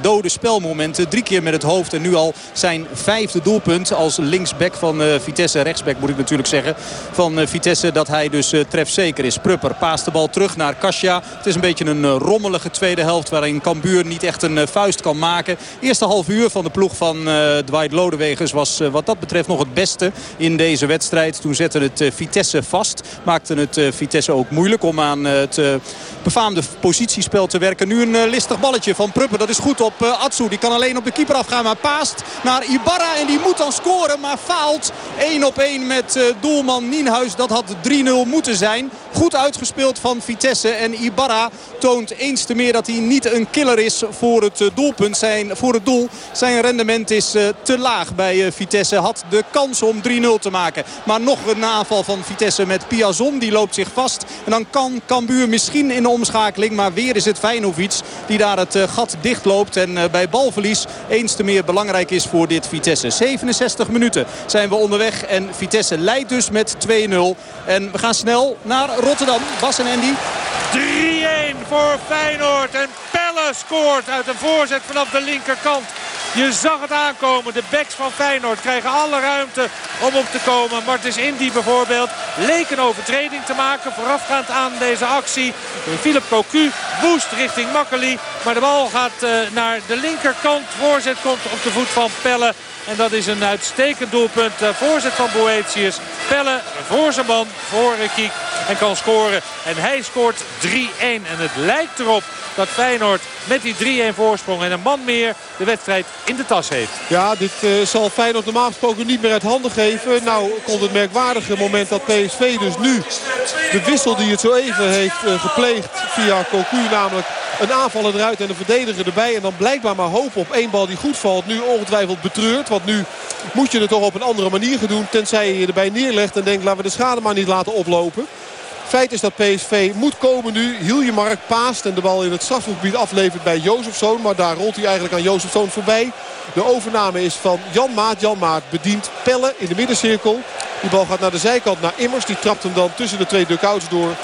dode spelmomenten. Drie keer met het hoofd en nu al zijn vijfde doelpunt als linksback van Vitesse. Rechtsback moet ik natuurlijk zeggen van Vitesse. Dat hij dus trefzeker is. Prupper paast de bal terug naar Kasia. Het is een beetje een een eh, rommelige tweede helft waarin Cambuur niet echt een eh, vuist kan maken. Eerste half uur van de ploeg van uh, Dwight Lodewegers was wat dat betreft nog het beste in deze wedstrijd. Toen zette het Vitesse vast. Maakte het Vitesse ook moeilijk om aan het befaamde positiespel te werken. Nu een listig balletje van Pruppen. Dat is goed op Atsu. Die kan alleen op de keeper afgaan. Maar paast naar Ibarra. En die moet dan scoren. Maar faalt 1 op 1 met doelman Nienhuis. Dat had 3-0 moeten zijn. Goed uitgespeeld van Vitesse. En Ibarra toont eens te meer dat hij niet een killer is voor het eh, doelpunt. Zijn, voor het doel. Zijn rendement is uh, te laag bij uh, Vitesse. Had de kans om 3-0 te maken. Maar nog een aanval van Vitesse met Piazon. Die loopt zich vast. En dan kan Cambuur misschien in de omschakeling. Maar weer is het Vijnovic die daar het gat dichtloopt. En bij balverlies eens te meer belangrijk is voor dit Vitesse. 67 minuten zijn we onderweg. En Vitesse leidt dus met 2-0. En we gaan snel naar Rotterdam. Bas en Andy.
3-1 voor Feyenoord. En Pelle scoort uit een voorzet vanaf de linkerkant. Je zag het aankomen. De backs van Feyenoord krijgen alle ruimte om op te komen. Martens Indy bijvoorbeeld leek een overtreding te maken. Voorafgaand aan deze actie. Philip Cocu woest richting Makkeli. Maar de bal gaat uh, naar de linkerkant. Voorzet komt op de voet van Pelle. En dat is een uitstekend doelpunt. Uh, voorzet van Boetius. Pelle voor zijn man, voor Kiek. en kan scoren. En hij scoort 3-1. En het lijkt erop dat Feyenoord met die 3-1 voorsprong en een man meer de wedstrijd in de tas heeft.
Ja, dit uh, zal Feyenoord normaal gesproken niet meer uit handen geven. Nou komt het merkwaardige moment dat PSV dus nu de wissel die het zo even heeft uh, gepleegd via Cocu namelijk een aanvaller eruit en een verdediger erbij. En dan blijkbaar maar hopen op één bal die goed valt. Nu ongetwijfeld betreurd. Want nu moet je het toch op een andere manier gaan doen. Tenzij je erbij neerlegt en denkt laten we de schade maar niet laten oplopen. Feit is dat PSV moet komen nu. Hiljemark paast en de bal in het strafgebied aflevert bij Jozefzoon. Maar daar rolt hij eigenlijk aan Jozefzoon voorbij. De overname is van Jan Maat. Jan Maat bedient Pelle in de middencirkel. Die bal gaat naar de zijkant naar Immers. Die trapt hem dan tussen de twee duckouts door.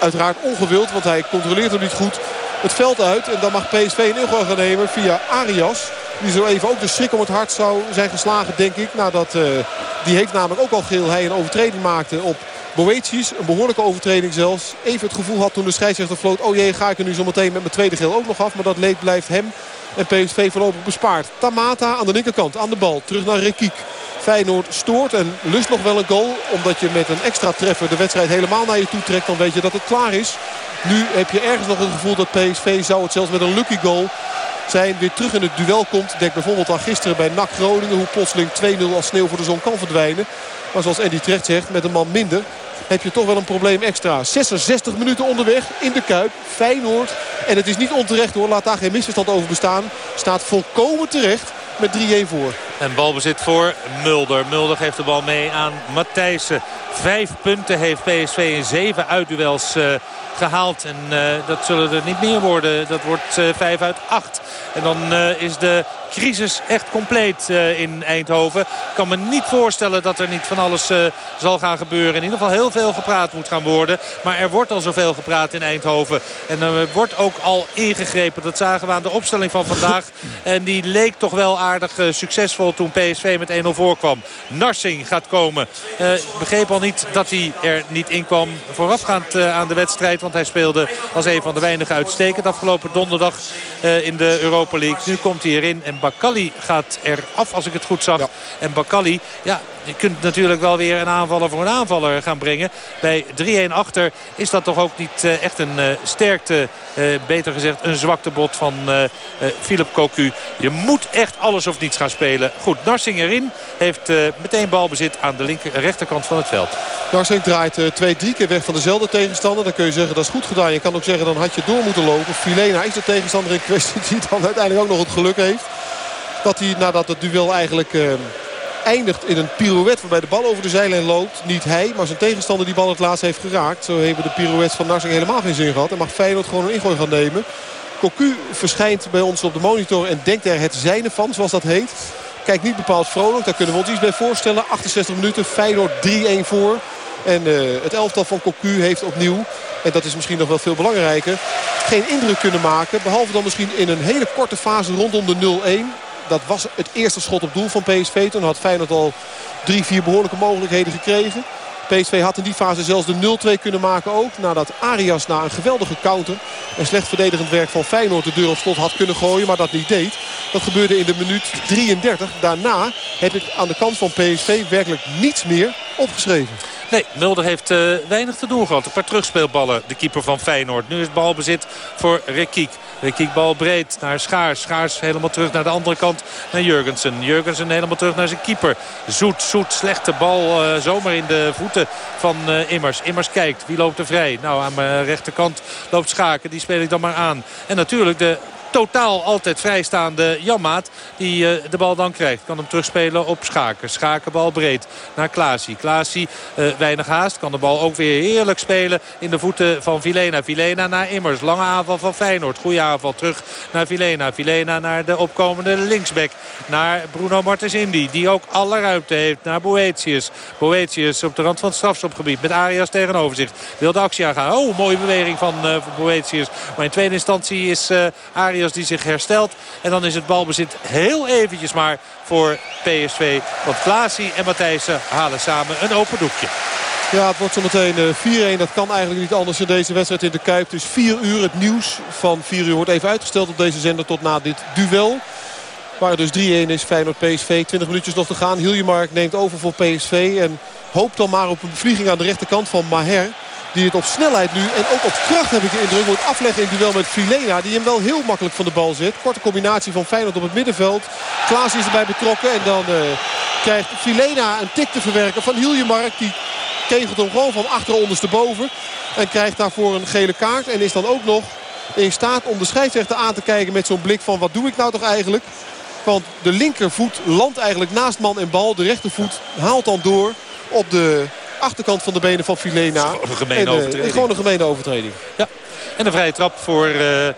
Uiteraard ongewild, want hij controleert hem niet goed het veld uit. En dan mag PSV een ingooi gaan nemen via Arias. Die zo even ook de schrik om het hart zou zijn geslagen, denk ik. Nadat uh, die heeft namelijk ook al geel hij een overtreding maakte op Boetius. Een behoorlijke overtreding zelfs. Even het gevoel had toen de scheidsrechter floot. Oh jee, ga ik er nu zo meteen met mijn tweede geel ook nog af. Maar dat leed blijft hem en PSV voorlopig bespaard. Tamata aan de linkerkant, aan de bal. Terug naar Rekiek. Feyenoord stoort en lust nog wel een goal. Omdat je met een extra treffer de wedstrijd helemaal naar je toe trekt. Dan weet je dat het klaar is. Nu heb je ergens nog het gevoel dat PSV zou het zelfs met een lucky goal zijn weer terug in het duel komt. Denk bijvoorbeeld aan gisteren bij NAC Groningen. Hoe plotseling 2-0 als sneeuw voor de zon kan verdwijnen. Maar zoals Andy terecht zegt, met een man minder heb je toch wel een probleem extra. 66 minuten onderweg in de Kuip. Feyenoord. En het is niet onterecht hoor. Laat daar geen misverstand over bestaan. Staat volkomen terecht met 3-1 voor.
En balbezit voor Mulder. Mulder geeft de bal mee aan Matthijssen. Vijf punten heeft PSV in zeven uitduels uh, gehaald. En uh, dat zullen er niet meer worden. Dat wordt uh, vijf uit acht. En dan is de crisis echt compleet in Eindhoven. Ik kan me niet voorstellen dat er niet van alles zal gaan gebeuren. In ieder geval heel veel gepraat moet gaan worden. Maar er wordt al zoveel gepraat in Eindhoven. En er wordt ook al ingegrepen. Dat zagen we aan de opstelling van vandaag. En die leek toch wel aardig uh, succesvol toen PSV met 1-0 voorkwam. Narsing gaat komen. ik begreep al niet dat hij er niet in kwam voorafgaand aan de wedstrijd. Want hij speelde als een van de weinigen uitstekend afgelopen donderdag in de Europa League. Nu komt hij erin en Bakali gaat eraf als ik het goed zag. Ja. En Bakali, ja, je kunt natuurlijk wel weer een aanvaller voor een aanvaller gaan brengen. Bij 3-1 achter is dat toch ook niet uh, echt een uh, sterkte, uh, beter gezegd een zwaktebod van Philip Cocu. Je moet echt alles of niets gaan spelen. Goed, Narsing erin heeft meteen balbezit aan de linker, rechterkant van het veld.
Narsing draait twee, drie keer weg van dezelfde tegenstander. Dan kun je zeggen dat is goed gedaan. Je kan ook zeggen dan had je door moeten lopen. Filena is de tegenstander in kwestie *laughs* die dan uiteindelijk ook nog het geluk heeft. Dat hij nadat het duel eigenlijk eindigt in een pirouette waarbij de bal over de zijlijn loopt. Niet hij, maar zijn tegenstander die bal het laatst heeft geraakt. Zo hebben de pirouettes van Narsing helemaal geen zin gehad. En mag Feyenoord gewoon een ingooi gaan nemen. Cocu verschijnt bij ons op de monitor en denkt er het zijne van, zoals dat heet. Kijkt niet bepaald vrolijk, daar kunnen we ons iets bij voorstellen. 68 minuten, Feyenoord 3-1 voor. En uh, het elftal van Cocu heeft opnieuw, en dat is misschien nog wel veel belangrijker... geen indruk kunnen maken. Behalve dan misschien in een hele korte fase rondom de 0-1 dat was het eerste schot op doel van PSV. Toen had Feyenoord al drie, vier behoorlijke mogelijkheden gekregen. PSV had in die fase zelfs de 0-2 kunnen maken ook. Nadat Arias na een geweldige counter en slecht verdedigend werk van Feyenoord de deur op slot had kunnen gooien. Maar dat niet deed. Dat gebeurde in de minuut 33. Daarna heb ik aan de kant van PSV werkelijk niets meer opgeschreven.
Nee, Mulder heeft uh, weinig te doen gehad. Een paar terugspeelballen, de keeper van Feyenoord. Nu is het balbezit voor Rekiek. Rekiek bal breed naar Schaars. Schaars helemaal terug naar de andere kant naar Jurgensen. Jurgensen helemaal terug naar zijn keeper. Zoet, zoet, slechte bal uh, zomaar in de voeten van uh, Immers. Immers kijkt, wie loopt er vrij? Nou, aan mijn rechterkant loopt Schaken. Die speel ik dan maar aan. En natuurlijk de totaal altijd vrijstaande Janmaat. Die uh, de bal dan krijgt. Kan hem terugspelen op Schaken. Schaken bal breed naar Klaasie. Klaasie uh, weinig haast. Kan de bal ook weer heerlijk spelen in de voeten van Vilena. Vilena naar Immers. Lange aanval van Feyenoord. Goede aanval terug naar Vilena. Vilena naar de opkomende linksback. Naar Bruno Martens Indy. Die ook alle ruimte heeft naar Boetius. Boetius op de rand van het strafstopgebied. Met Arias tegenover zich. Wil de actie aangaan. Oh, mooie beweging van uh, Boetius. Maar in tweede instantie is Arias die zich herstelt. En dan is het balbezit heel eventjes maar voor PSV. Want Klaasie en Matthijssen halen samen een open doekje.
Ja, het wordt zometeen 4-1. Dat kan eigenlijk niet anders in deze wedstrijd in de Kuip. Dus 4 uur. Het nieuws van 4 uur wordt even uitgesteld op deze zender tot na dit duel. Waar het dus 3-1 is. Feyenoord PSV. 20 minuutjes nog te gaan. Hiljemark neemt over voor PSV. En hoopt dan maar op een bevlieging aan de rechterkant van Maher. Die het op snelheid nu en ook op kracht heb ik de indruk moet afleggen in duel met Filena. Die hem wel heel makkelijk van de bal zet. Korte combinatie van Feyenoord op het middenveld. Klaas is erbij betrokken. En dan uh, krijgt Filena een tik te verwerken van Hiljemark. Die kegelt hem gewoon van achter ondersteboven. En krijgt daarvoor een gele kaart. En is dan ook nog in staat om de scheidsrechter aan te kijken met zo'n blik van wat doe ik nou toch eigenlijk. Want de linkervoet landt eigenlijk naast man en bal. De rechtervoet haalt dan door op de achterkant van de benen van Filena.
Gewoon een gemene
en,
overtreding.
Gewoon een gemene overtreding.
Ja. En een vrije trap voor, uh, uh,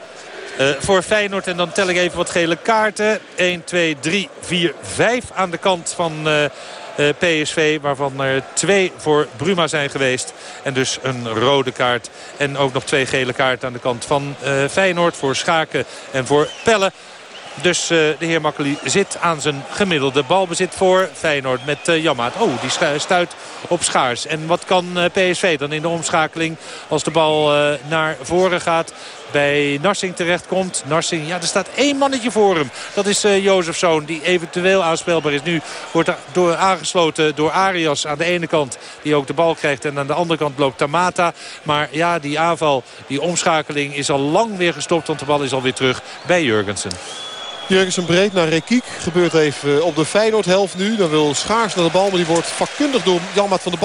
voor Feyenoord. En dan tel ik even wat gele kaarten. 1, 2, 3, 4, 5 aan de kant van... Uh, PSV. Waarvan er twee voor Bruma zijn geweest. En dus een rode kaart. En ook nog twee gele kaarten aan de kant van Feyenoord. Voor Schaken en voor Pelle. Dus uh, de heer Makkeli zit aan zijn gemiddelde balbezit voor Feyenoord met uh, Jammaat. Oh, die stuit op Schaars. En wat kan uh, PSV dan in de omschakeling als de bal naar voren gaat? bij Narsing terechtkomt. Narsing, ja, er staat één mannetje voor hem. Dat is uh, Jozefzoon, die eventueel aanspelbaar is. Nu wordt door, aangesloten door Arias aan de ene kant. Die ook de bal krijgt. En aan de andere kant loopt Tamata. Maar ja, die aanval, die omschakeling is al lang weer gestopt. Want de bal is alweer terug bij Jurgensen.
Jurgensen breed naar Rekiek. Gebeurt even op de Feyenoord helft nu. Dan wil Schaars naar de bal. Maar die wordt vakkundig door Janmaat van de bal.